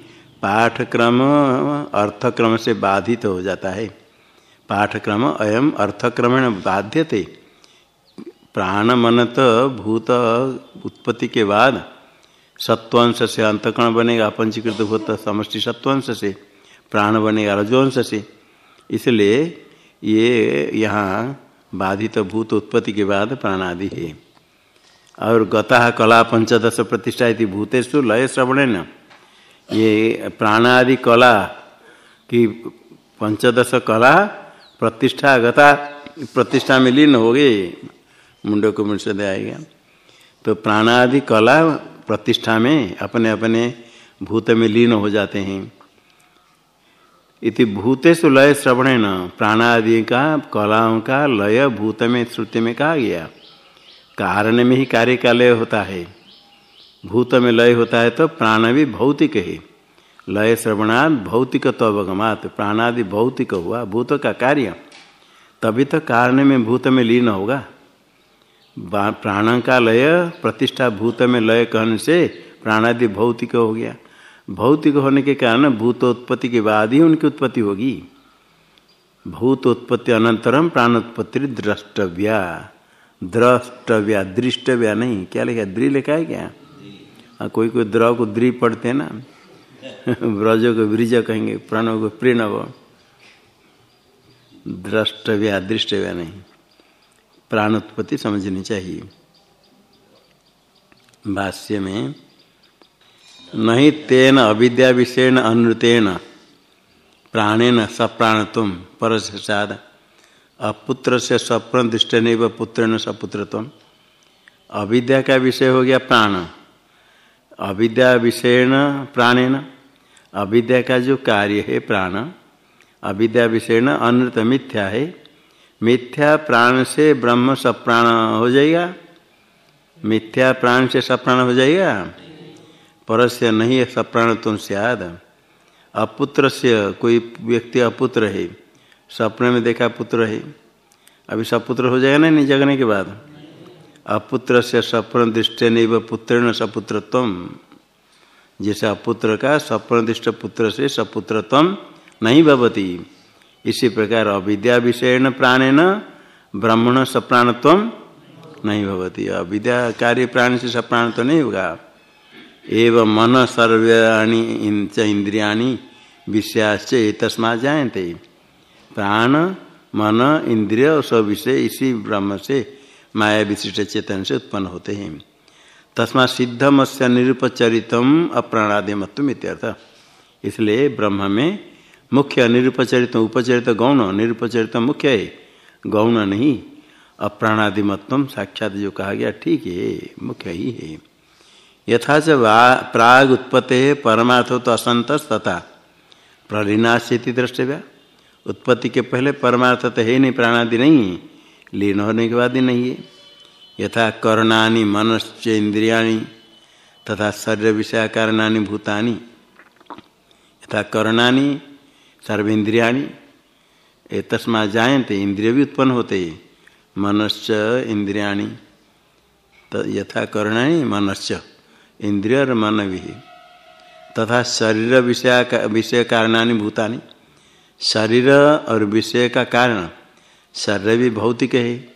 पाठक्रम अर्थक्रम से बाधित हो जाता है। पाठक्रम अयम अर्थक्रमेण बाध्यते। प्राण मनत भूत उत्पत्ति के बाद सत्वंश से अंतकरण बनेगा, पंचीकृत भूत समष्टि सत्वंश से प्राण बनेगा रजवंश से इसलिए ये यहाँ बाधित भूत उत्पत्ति के बाद प्राणादि है। और गता कला पंचदश प्रतिष्ठा भूतेषु लय श्रवण न ये प्राणादि कला की पंचदश कला प्रतिष्ठा गता, प्रतिष्ठा में लीन हो गए मुंडो को मुंड से आएगा। तो प्राणादि कला प्रतिष्ठा में अपने अपने भूत में लीन हो जाते हैं। इति भूतेषु लय श्रवण न प्राणादि का, कलाओं का, लय भूत में, श्रुति में कहा गया। कारण में ही कार्य का लय होता है। भूत में लय होता है तो प्राण भी भौतिक है। लय श्रवणाद भौतिक तो अवगमात प्राणादि भौतिक हुआ, भूत का कार्य। तभी तो कारण में भूत में लीन होगा। प्राण का लय, प्रतिष्ठा भूत में लय कहने से प्राणादि भौतिक हो गया। भौतिक होने के कारण भूतोत्पत्ति के बाद ही उनकी उत्पत्ति होगी। भूतोत्पत्ति अनंतरम प्राणोत्पत्ति द्रष्टव्या। द्रष्टव्या, दृष्टव्या नहीं। क्या लिखा द्रि लिखा है क्या? हाँ कोई कोई द्रव को द्रि पढ़ते हैं ना, ब्रज को ब्रिज कहेंगे प्रणव को प्रणव। द्रष्टव्या दृष्टव्या नहीं। प्राण उत्पत्ति समझनी चाहिए। भाष्य में, नहीं तेन अविद्या विषयन अनुतेन, प्राणेन सप्राणत्व परसाद अपुत्र से स्वप्न दृष्ट नहीं पुत्र सपुत्रत्व। अविद्या का विषय हो गया प्राण। अविद्या विषयन प्राणेन। अविद्या का जो कार्य है प्राण, अविद्या विषयन अनृत मिथ्या है। मिथ्या प्राण से ब्रह्म सप्राण हो जाएगा। मिथ्या प्राण से सप्राण हो जाएगा। परस्य नहीं है सप्राण तुम सियाद। अपुत्र से कोई व्यक्ति अपुत्र है। सपने में देखा पुत्र है। अभी सपुत्र हो जाएगा ना, नहीं जगने के बाद? अपुत्र से सप्न दृष्टि नहीं व पुत्र न सपुत्रत्व। जैसे अपुत्र का सप्न दृष्ट पुत्र से सपुत्रत्व नहीं भवती। इसी प्रकार अविद्या विषय न प्राणेन ब्रह्मण सप्राणत्व नहीं भवती। अविद्या कार्य प्राण से सप्राण तो नहीं होगा। एवं मन सर्वाणी इंद्रिया विषयाश्च तस्मा जायते प्राण, मन, इंद्रिय सब विषय इसी ब्रह्म से माया विशिष्ट चेतन से उत्पन्न होते हैं। तस्मा सिद्धम से निरुपचरितम अप्राणादिमत्व इत्यर्थ। इसलिए ब्रह्म में मुख्य निरुपचरित, उपचरित गौण, निरुपचरित मुख्य है। गौण नहीं अप्राणादिमत्व साक्षात जो कहा गया, ठीक है, मुख्य ही है। यथा च प्राग उत्पत्ति परमार्थ तो असंत तथा प्रलीनाश्यति द्रष्टव्या। उत्पत्ति के पहले परमार्थ तो है नहीं, प्राणादि नहीं लीन होने के बाद ही नहीं है। यथा कर्णानि मनश्च तथा शरीर विषय कारणानि भूतानि। यथा कर्णानि सर्वेन्द्रिया ये तस्मा जायते इंद्रिय भी उत्पन्न होते मनश्च इंद्रियाणी यथा करणाणी मनश्च, इंद्रिय और मन भी तथा शरीर विषय विषय कारणानि भूतानि। शरीर और विषय का कारण शरीर भी भौतिक है,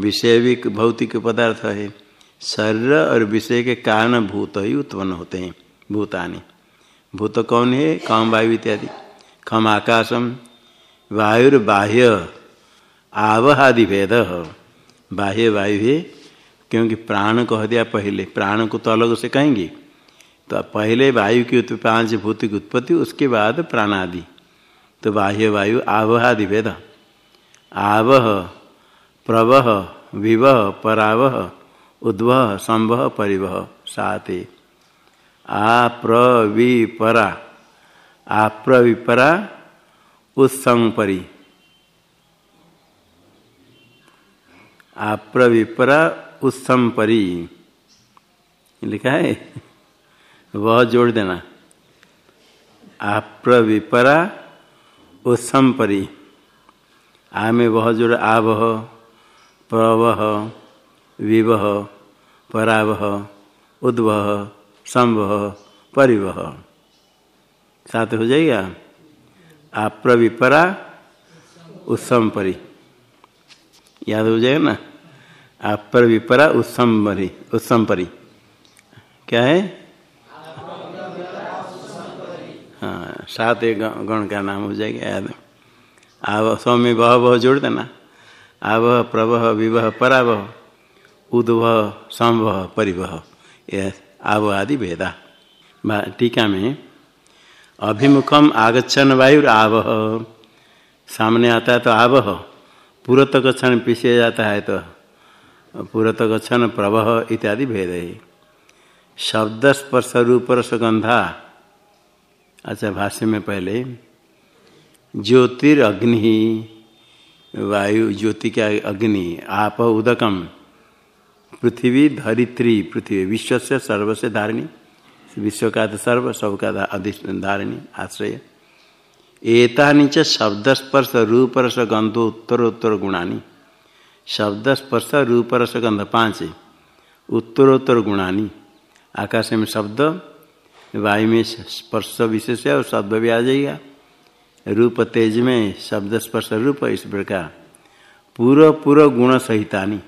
विषय भी भौतिक पदार्थ है। शरीर और विषय के कारण भूत ही उत्पन्न होते हैं, भूतानि। भूत कौन है? काम वायु इत्यादि। खम आकाशम। वायुर्बाह्य आवहादि भेद। बाह्य वायु है, क्योंकि प्राण कह दिया पहले। प्राण को तो अलग से कहेंगे। तो पहले वायु की उत्पत्ति, पाँच भूत की उत्पत्ति, उसके बाद प्राणादि। तो बाह्य वायु आवहादि भेद। आवह, प्रवह, विवह, परावह, उद्वह, संवह, परिवह, साते। आप्रविपरा। आप्रविपरा, उत्संपरी। आप्रविपरा, उत्संपरी। लिखा है? वह जोड़ देना। आप्रविपरा, उत्संपरी। आ वह जोड़ आवह, प्रवह, विवह, परावह, उद्वह, संवह, परिवह। साथ हो जाएगा? आप्रविपरा, उत्संपरी। याद हो जाएगा ना? आप्रविपरा, उत्संपरी उत्संपरी। क्या है? हाँ सात एक गण का नाम हो जाएगा, याद आव सौ में बह बह जोड़ देना आवह प्रवह विवह परावह उद्वह संवह परिवह यह आव आदि भेदा। टीका में अभिमुखम आगछन वायु आवह सामने आता है तो आवह पुरत गच्छन पीछे जाता है तो पुरत गच्छन प्रवह इत्यादि भेद है। शब्द स्पर्श रूप रसगंधा। अच्छा भाष्य में पहले ज्योतिर्ग्नि, वायु, ज्योति क्या अग्नि, आप उदकम, पृथ्वी धरित्री, पृथ्वी विश्व से सर्व से धारिणी विश्व का तो सर्व सब का धारिणी, आश्रय। एतानी च शब्द स्पर्श रूप रस गंधो उत्तरोत्तर गुणानी। शब्द स्पर्श रूप रस गंध पाँच, उत्तरोत्तर गुणानी। आकाश में शब्द, वायु में स्पर्श विशेष और शब्द भी आ जाएगा। रूप तेज में, शब्द स्पर्श रूप इस प्रकार। पूर्व पूर्व गुण सहितानी।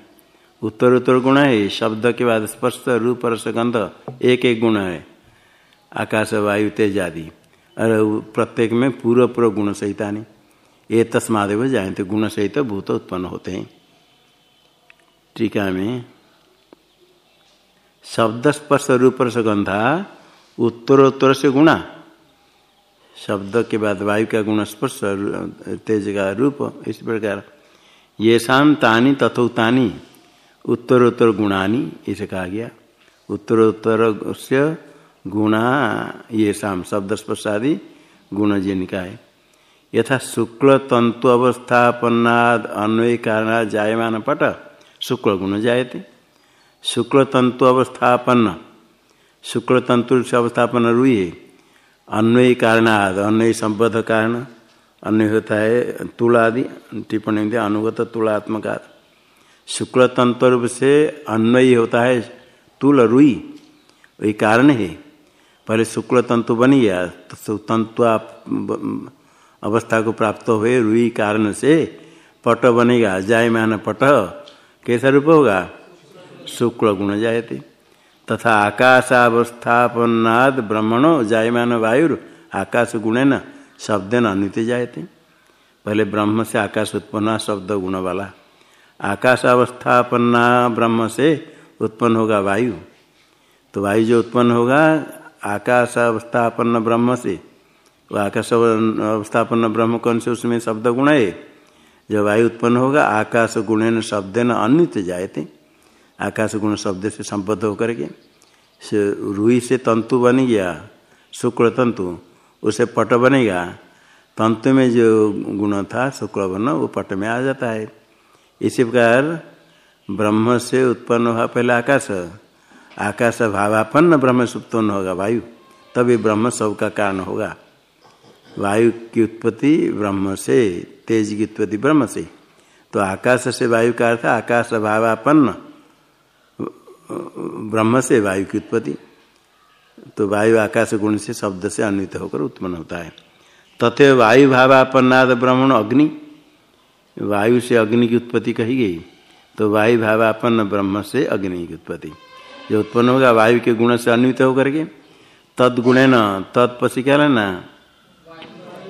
उत्तर उत्तर गुण है, शब्द के बाद स्पर्श रूप रस गंध, एक एक गुण है। आकाश, वायु, तेज आदि। और प्रत्येक में पूर्व पूर्व गुण सहितानी। ये तस्मादेव जानते गुण सहित भूत उत्पन्न होते हैं। टीका में। शब्द स्पर्श रूप रस गंधा उत्तरोत्तर से गुणा। शब्द के बाद वायु का गुण स्पर्श तेज का रूप, इस प्रकार। ये शाम तानी तथोतानी उत्तरोत्तर गुणानी, इसे कहा गया। उत्तरोत्तर से गुणा, ये शाम, शब्द स्पर्श आदि गुण जिनका है। यथा शुक्ल तंतु अवस्थापन्नाद अन्वय कारण जायमान पट, शुक्ल गुण जायते। शुक्ल तंतु अवस्थापन्न शुक्ल तंतु से अवस्थापन रुई है अन्वय कारणाद अन्वय संबद्ध कारण अन्य होता है तुलादि, टिप्पणी दे अनुगत तुलात्मक शुक्ल तंत्र रूप से अन्वय होता है तुल रुई, वही कारण है। पहले शुक्ल तंतु बन गया तो तंतु अवस्था को प्राप्त हुए रुई कारण से पट बनेगा, जायमान पट, कैसा रूप होगा? शुक्ल गुण जायते। तथा आकाशावस्थापनाद ब्रह्मणो जायमान वायु आकाश गुणेन शब्देन अनुति जायते। पहले ब्रह्म से आकाश उत्पन्न शब्द गुण वाला आकाश अवस्थापन्ना ब्रह्म से उत्पन्न होगा वायु। तो वायु जो उत्पन्न होगा आकाश अवस्थापन्न ब्रह्म से वो आकाश अवस्थापन्न ब्रह्म कौन से उसमें शब्द गुण है? जो वायु उत्पन्न होगा आकाश गुणेन शब्देन अन्य जायते। आकाश गुण शब्द से संबद्ध होकर के रुई से तंतु बन गया शुक्ल तंतु, उसे पट बनेगा। तंतु में जो गुण था, शुक्ल वर्ण, वो पट में आ जाता है। इसी प्रकार ब्रह्म से उत्पन्न हुआ पहले आकाश आकाश भावापन्न ब्रह्म से उत्पन्न होगा, वायु। तभी ब्रह्म सब का कारण होगा। वायु की उत्पत्ति ब्रह्म से, तेज की उत्पत्ति ब्रह्म से। तो आकाश से वायु का अर्थ आकाश भावापन्न। ब्रह्म से वायु की उत्पत्ति तो वायु आकाश गुण से शब्द से अन्वित होकर उत्पन्न होता है। तथे वायु भावापन्नाद ब्रह्मण अग्नि, वायु से अग्नि की उत्पत्ति कही गई तो वायु भावापन्न ब्रह्म से अग्नि की उत्पत्ति। जो उत्पन्न होगा, वायु के गुण से अन्वित होकर के तदगुणे न तत्पसी क्या लेना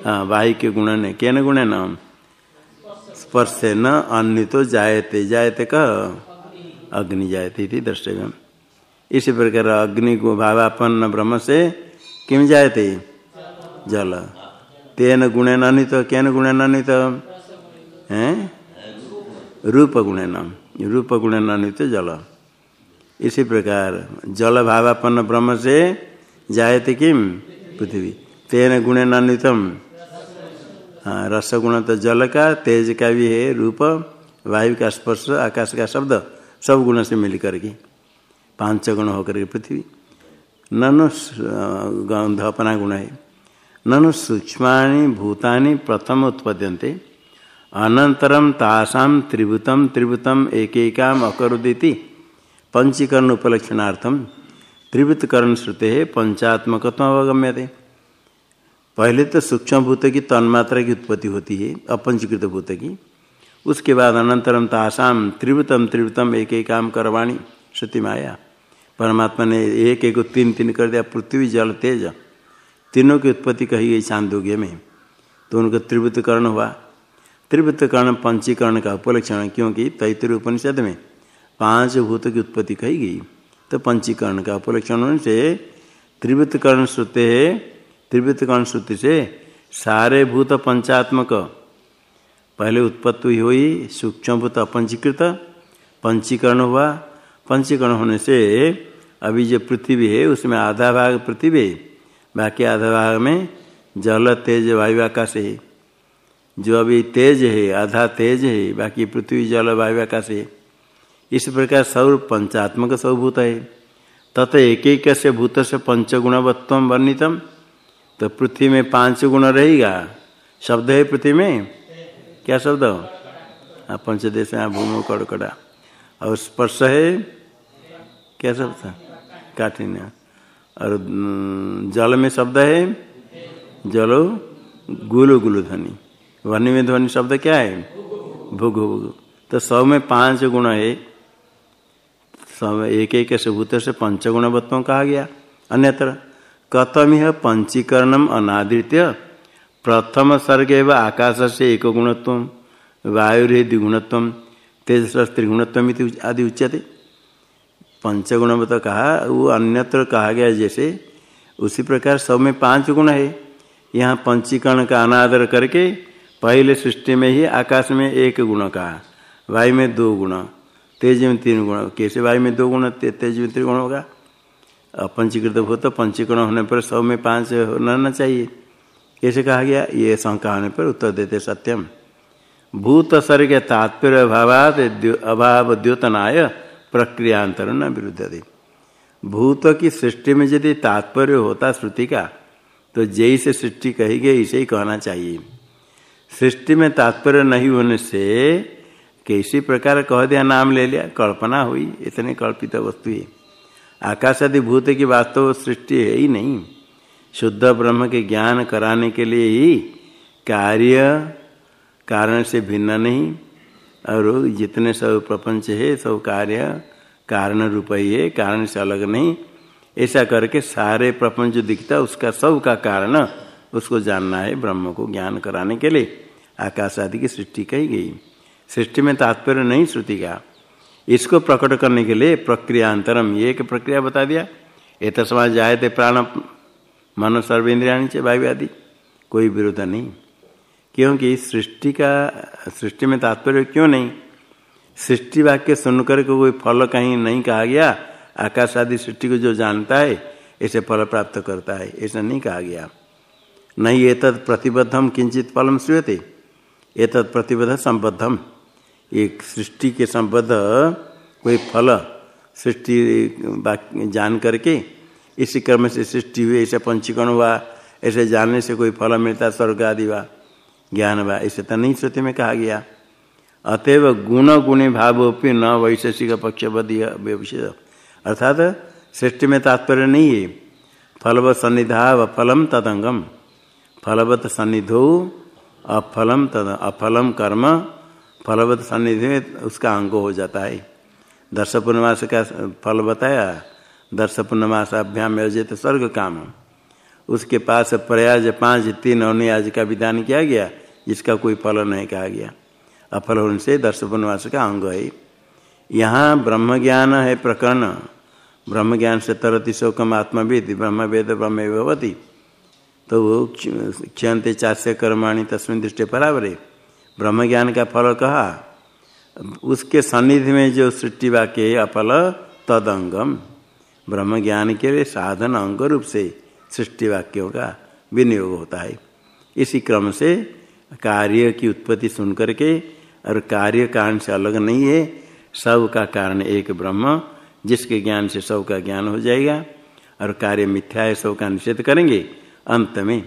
हाँ वायु के गुण ने क्या न गुणे न स्पर्श न अन्वितो जायते जायते कह अग्नि जायते थी द्रष्टव्य इसी प्रकार अग्नि को भावापन्न ब्रह्म से किम जायते? जल। तेन गुणे ननित केन गुणे ननित है? रूप गुणे न रूप गुणे ननित जल। इसी प्रकार जल भावापन्न ब्रह्म से जायते किम? पृथ्वी। तेन गुणे ननितम हाँ रसगुण तो जल का, तेज का भी है, रूप, वायु का स्पर्श, आकाश का शब्द। सब गुण से मिल करके पाँच गुण होकर के पृथ्वी। ननु गंध अपना गुण है। ननु सूक्ष्माणी भूतानि प्रथम उत्पद्यन्ते। अनंतरम तासाम त्रिभुतम त्रिभुतम एक एकाम अकरुदिति। पंचीकरण उपलक्षणार्थम त्रिभुतकरण श्रुते है पंचात्मकत्व अवगम्य थे पहले तो सूक्ष्म भूत की तन्मात्रा की उत्पत्ति होती है, अपंचीकृत भूत की। उसके बाद अनंतरम तासाम, त्रिवृतम त्रिवृतम एक एक काम करवाणी श्रुति माया परमात्मा ने एक एक तीन तीन कर दिया, पृथ्वी, जल, तेज। तीनों की उत्पत्ति कही गई चांदोग्य में। तो उनको त्रिवृतकरण हुआ। त्रिवृतकरण पंचीकरण का उपलक्षण, क्योंकि तैतृ उपनिषद में पाँच भूत की उत्पत्ति कही गई। तो पंचीकरण का उपलक्षण से त्रिवृतकरण श्रुते है त्रिवृतकरण श्रुति से सारे भूत पंचात्मक पहले उत्पत्ति हुई सूक्ष्मभूत अपंचीकृत, पंचीकरण हुआ। पंचीकरण होने से अभी जो पृथ्वी है, उसमें आधा भाग पृथ्वी बाकी आधा भाग में जल, तेज, वायु, आकाश है। जो अभी तेज है, आधा तेज है, बाकी पृथ्वी, जल, वायु, आकाश है। इस प्रकार सौर पंचात्मक सौभूत है। तथा एक एक से भूत से पंच गुणवत्व वर्णितम। तो पृथ्वी में पाँच गुण रहेगा। शब्द है पृथ्वी में क्या शब्द हो? पंचदेश भूमि कड़कड़ा और स्पर्श है? क्या शब्द काठिन्य और जल में शब्द है? जलो, गुलु गुलु ध्वनि ध्वनि में ध्वनि शब्द क्या है? भुग भुग तो सब में पाँच गुण है। सब एक एक से से पंचगुणवत्व कहा गया। अन्यत्र कतम यह पंचीकरणम अनादृत्य प्रथम सर्ग एवं आकाश से एक गुणत्व वायु द्विगुणत्व तेज त्रिगुणत्व आदि उच्यते। पंचगुण में तो कहा वो अन्यत्र कहा गया जैसे उसी प्रकार सब में पाँच गुण है। यहाँ पंचीकरण का अनादर करके पहले सृष्टि में ही आकाश में एक गुण कहा वायु में दो गुण तेज में तीन गुण। कैसे वायु में दो गुण ते, तेज में त्रिगुण होगा? अपंचीकृत हो तो पंचीकरण होने पर सब में पाँच होना चाहिए। कैसे कहा गया? ये शंका होने पर उत्तर देते सत्यम। भूत सर्ग तात्पर्य अभावात अभाव द्योतनाय प्रक्रियांतर न विरुद्ध दे भूत की सृष्टि में यदि तात्पर्य होता श्रुति का तो जैसे सृष्टि कही गई इसे ही कहना चाहिए। सृष्टि में तात्पर्य नहीं होने से कैसी प्रकार कह दिया, नाम ले लिया, कल्पना हुई, इतने कल्पित वस्तु है। आकाश आदि भूत की वास्तव सृष्टि है ही नहीं। शुद्ध ब्रह्म के ज्ञान कराने के लिए ही कार्य कारण से भिन्न नहीं, और जितने सब प्रपंच है, सब कार्य कारण रूप ही है, कारण से अलग नहीं। ऐसा करके सारे प्रपंच जो दिखता, उसका सब का कारण उसको जानना है ब्रह्म को ज्ञान कराने के लिए। आकाश आदि की सृष्टि कही गई। सृष्टि में तात्पर्य नहीं श्रुति का। इसको प्रकट करने के लिए प्रक्रियांतरम ये एक प्रक्रिया बता दिया। ये तो समाज जाए थे प्राण मनो सर्वेन्द्रिया नीचे वायु आदि, कोई विरोध नहीं। क्योंकि सृष्टि का, सृष्टि में तात्पर्य क्यों नहीं? सृष्टि वाक्य सुनकर के कोई फल कहीं नहीं कहा गया, आकाश आदि सृष्टि को जो जानता है ऐसे फल प्राप्त करता है, ऐसा नहीं कहा गया। नहीं ये तद प्रतिबद्धम किंचित फलम श्रूयते ये तद प्रतिबद्ध संबद्धम। एक सृष्टि के संबद्ध कोई फल, सृष्टि जान करके इसी क्रम से सृष्टि हुई, ऐसे पंचीकरण हुआ, ऐसे जानने से कोई फल मिलता, स्वर्ग आदि वा ज्ञान वा ऐसे तो नहीं श्रुति में कहा गया। अतएव गुण गुणी भावोपि न वैशेषिक पक्षवदीय अर्थात सृष्टि में तात्पर्य नहीं है। फलवत सन्निधा व फलम तदंगम। फलवत सन्निधो, अफलम तद, अफलम कर्म। फलवत सन्निधि, उसका अंग हो जाता है। दर्श पूर्णमास का फल बताया। दर्श पूर्णमास अभ्याम योजित स्वर्ग काम उसके पास प्रयाज पाँच, तीन अनुयाज का विधान किया गया, जिसका कोई फल नहीं कहा गया। अफल होने से दर्श पूर्णमास का अंग है। यहाँ ब्रह्म ज्ञान है प्रकरण। ब्रह्म ज्ञान से तरति शोकम आत्मविद ब्रह्म वेद ब्रह्म भवती। तो वो क्षंते चाष्य कर्माणी तस्मिन दृष्टि बराबर है ब्रह्म ज्ञान का फल कहा? उसके सन्निधि में जो सृष्टि वाक्य है, अफल तदंगम। ब्रह्म ज्ञान के लिए साधन अंग रूप से सृष्टि वाक्यों का विनियोग होता है। इसी क्रम से कार्य की उत्पत्ति सुन करके और कार्य कारण से अलग नहीं है, सब का कारण एक ब्रह्म, जिसके ज्ञान से सब का ज्ञान हो जाएगा और कार्य मिथ्या है, सब का निषेध करेंगे। अंत में,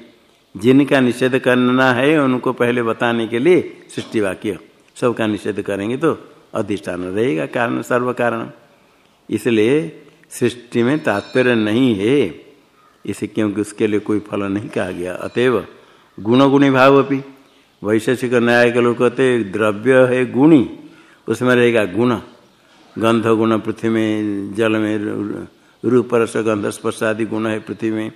जिनका निषेध करना है, उनको पहले बताने के लिए सृष्टि वाक्य सबका निषेध करेंगे तो अधिष्ठान रहेगा कारण सर्व कारण इसलिए सृष्टि में तात्पर्य नहीं है। इसे क्योंकि उसके लिए कोई फल नहीं कहा गया। अतएव गुण गुणी भाव अपनी वैशेषिक न्याय के लोग कहते द्रव्य है गुणी, उसमें रहेगा गुण। गंध गुण पृथ्वी में, जल में, रूप रस, गंध स्पर्श आदि गुण है पृथ्वी में।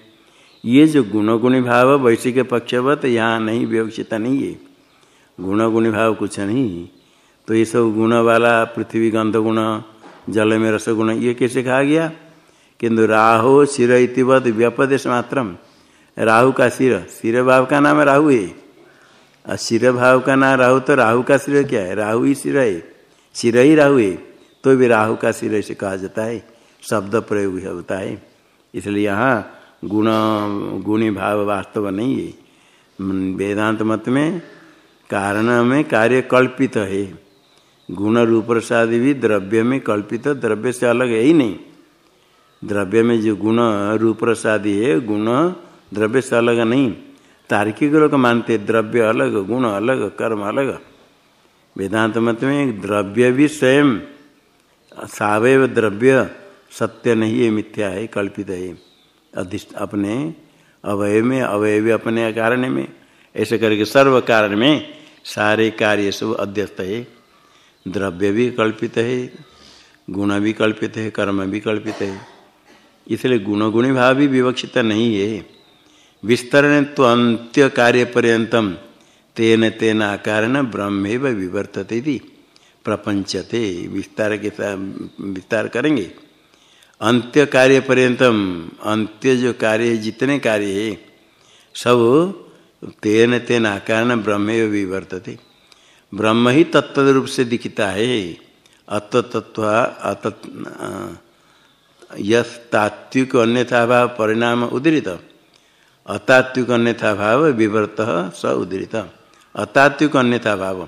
ये जो गुण गुणी भाव वैशिक पक्षवत, यहाँ नहीं विवक्षित नहीं है। गुण गुणी भाव कुछ नहीं। तो ये सब गुण वाला पृथ्वी गंध गुण जल में रस गुण, ये कैसे कहा गया? किंतु राहो शिर इतिवत, व्यपदेश मात्रम। राहु का सिर सिर भाव का नाम राहु है। और शिर भाव का नाम राहु तो राहु का सिर क्या है? राहु ही सिर है। सिर ही राहु है तो भी राहु का सिर ऐसे कहा जाता है। शब्द प्रयोग होता है। इसलिए यहाँ गुण, गुणी भाव वास्तव नहीं है। वेदांत मत में कारण में कार्य कल्पित है। गुण रूप प्रसाद भी द्रव्य में कल्पित, द्रव्य से अलग है ही नहीं। द्रव्य में जो गुण रूप प्रसादी है, गुण द्रव्य से अलग नहीं। तार्किक लोग मानते द्रव्य अलग, गुण अलग, कर्म अलग। वेदांत मत में द्रव्य भी स्वयं, सावयव द्रव्य, सत्य नहीं है, मिथ्या है, कल्पित है। अधिष्ठ अपने अवय में अवयव अपने कारण में। ऐसे करके सर्व कारण में सारे कार्य सब अध्यस्त है। द्रव्य भी कल्पित है, गुण भी कल्पित है, कर्म भी कल्पित है। इसलिए गुण गुणी भाव भी विवक्षित नहीं है। विस्तरण तो अंत्य कार्य पर्यतम तेन तेन आकार ब्रह्म विवर्तते थी प्रपंचते, विस्तार के साथ विस्तार करेंगे। अंत्य कार्य पर्यतम अंत्य जो कार्य जितने कार्य है, सब तेन तेन आकार ब्रह्म विवर्तते। ब्रह्म ही तत्व रूप से दिखता है। अतत्व अत यत्विक अन्यथा भाव परिणाम उदृत अतात्विक अन्यथा भाव विवर्त स उदृत अतात्विक अन्यथा भाव।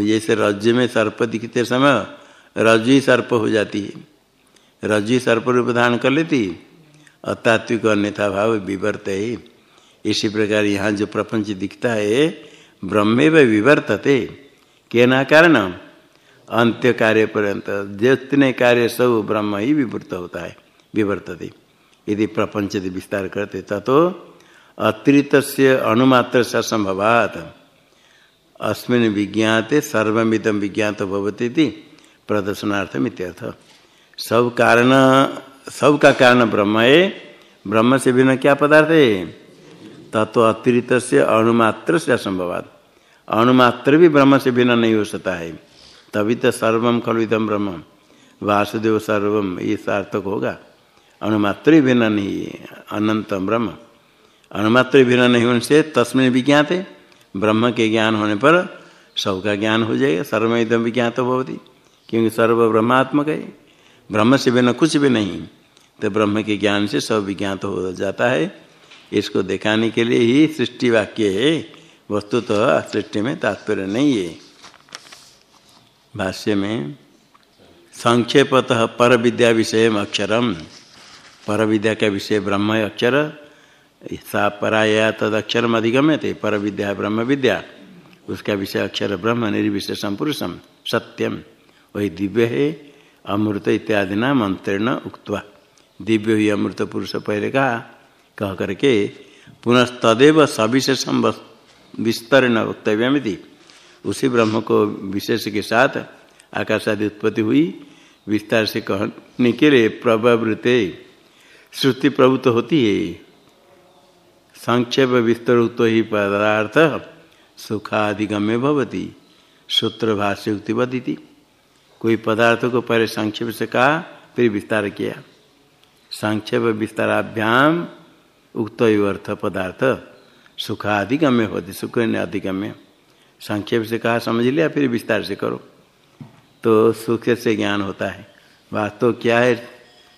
जैसे रज्जु में सर्प दिखते समय रज्जु ही सर्प हो जाती है। रज्जु सर्प रूप धारण कर लेती अतात्विक अन्यथा भाव विवर्त है। इसी प्रकार यहाँ जो प्रपंच दिखता है ब्रह्मे व विवर्तते। के न कारण अंत्य कार्य पर्यंत जितने कार्य सब ब्रह्म ही विवृत होता है विवर्तते। यदि प्रपंच विस्तार करते तो अतिरिक्त से संभवात अस्मिन विज्ञाते सर्वमिदम विज्ञात भवती प्रदर्शनार्थम इत्यर्थ। सब कारण सब का कारण ब्रह्म है ब्रह्म से बिना क्या पदार्थ है तत्व अतिरिक्त से अणुमात्र से असंभवात। अणुमात्र भी ब्रह्म से भिन्न नहीं हो सकता है। तभी तो सर्व सर्वम खलुदम ब्रह्म। वासुदेव सर्वम, ये सार्थक होगा। अणुमात्र भिन्न नहीं अनंतम ब्रह्म। अणुमात्र बिना नहीं होने से तस्मिन विज्ञात है। ब्रह्म के ज्ञान होने पर सबका ज्ञान हो जाएगा। सर्वदम विज्ञात होती क्योंकि सर्व ब्रह्मात्मक है। ब्रह्म से बिना कुछ भी नहीं। तो ब्रह्म के ज्ञान से सब विज्ञात हो जाता है। इसको दिखाने के लिए ही सृष्टि वाक्य है। वस्तु तो सृष्टि में तात्पर्य नहीं है। भाष्य में, संक्षेपतः पर विद्या विषय अक्षरम। पर विद्या का विषय ब्रह्म अक्षर। सा पराया तद अक्षरम अधिगम्य थे पर विद्या ब्रह्म विद्या। उसका विषय अक्षर ब्रह्म निर्विशेषम पुरुषम, सत्यम। वही दिव्य है, अमृत इत्यादि न मंत्रेण उक्तवा। दिव्य ही अमृत पुरुष पहले कहा कह करके पुनस्तदेव सविशेषम विस्तरण वक्तव्यमिति। उसी ब्रह्म को विशेष के साथ आकाश आदि उत्पत्ति हुई। विस्तार से कहने के लिए प्रभावृत श्रुति प्रभुत्व होती है। संक्षेप विस्तर विस्तृत ही पदार्थ सुखाधिगम्य भवती सूत्र भाष्य युक्ति बदी कोई पदार्थ को पहले संक्षेप से कहा, फिर विस्तार किया। संक्षेप विस्ताराभ्याम उक्त अर्थ पदार्थ सुखाधिगम्य होती सुख अधिगम्य संक्षेप से कहा, समझ लिया, फिर विस्तार से करो। तो सुख से ज्ञान होता है। वास्तव तो क्या है?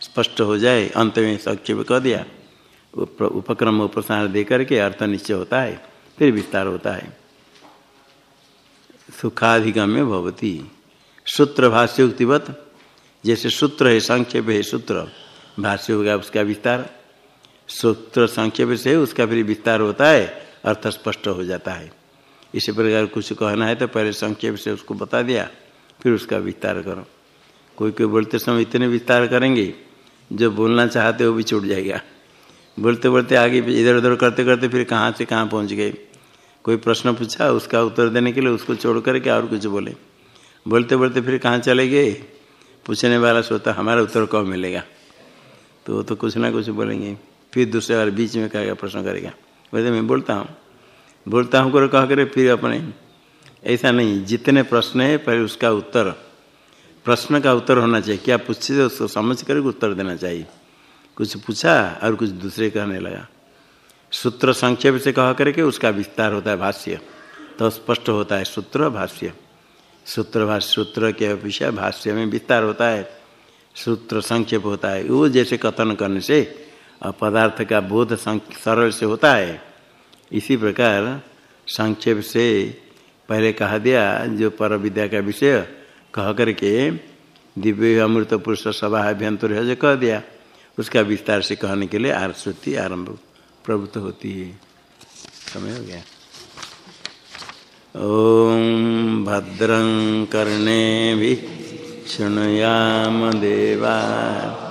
स्पष्ट हो जाए, अंत में संक्षेप कर दिया। उपक्रम उपसार दे करके अर्थ निश्चय होता है, फिर विस्तार होता है। सुखाधिगम्य भवती। सूत्र भाष्य उक्तिवत। जैसे सूत्र है, संक्षेप है सूत्र। भाष्य होगा उसका विस्तार। सूत्र संक्षेप से उसका फिर विस्तार होता है, अर्थ स्पष्ट हो जाता है। इसी प्रकार कुछ कहना है तो पहले संक्षेप से उसको बता दिया, फिर उसका विस्तार करो। कोई कोई बोलते समय इतने विस्तार करेंगे, जो बोलना चाहते वो भी छूट जाएगा। बोलते बोलते आगे इधर उधर करते करते फिर कहाँ से कहाँ पहुँच गए। कोई प्रश्न पूछा, उसका उत्तर देने के लिए उसको छोड़ करके और कुछ बोले। बोलते बोलते फिर कहाँ चले गए? पूछने वाला सोता हमारा उत्तर कब मिलेगा? तो वो तो कुछ ना कुछ बोलेंगे। फिर दूसरे बार बीच में कहेगा प्रश्न करेगा। वैसे मैं बोलता हूँ। बोलता हूँ करो कह करे, फिर अपने, ऐसा नहीं, जितने प्रश्न है पहले उसका उत्तर, प्रश्न का उत्तर होना चाहिए। क्या पूछे उसको समझ कर उत्तर देना चाहिए? कुछ पूछा और कुछ दूसरे कहने लगा। सूत्र संक्षेप से कह करके उसका विस्तार होता है भाष्य। तो स्पष्ट होता है सूत्र, भाष्य। सूत्र भाष्य, सूत्र के विषय भाष्य में विस्तार होता है। सूत्र संक्षेप होता है। वो जैसे कथन करने से पदार्थ का बोध सरल से होता है। इसी प्रकार संक्षेप से पहले कहा दिया, जो पर विद्या का विषय कह करके दिव्य अमृत पुरुष सभा अभ्यंतर है, जो कह दिया। उसका विस्तार से कहने के लिए आरस्वती आरंभ प्रभुत्व होती है। समय हो गया। ओम भद्रं कर्णे भी शुणयाम देवा।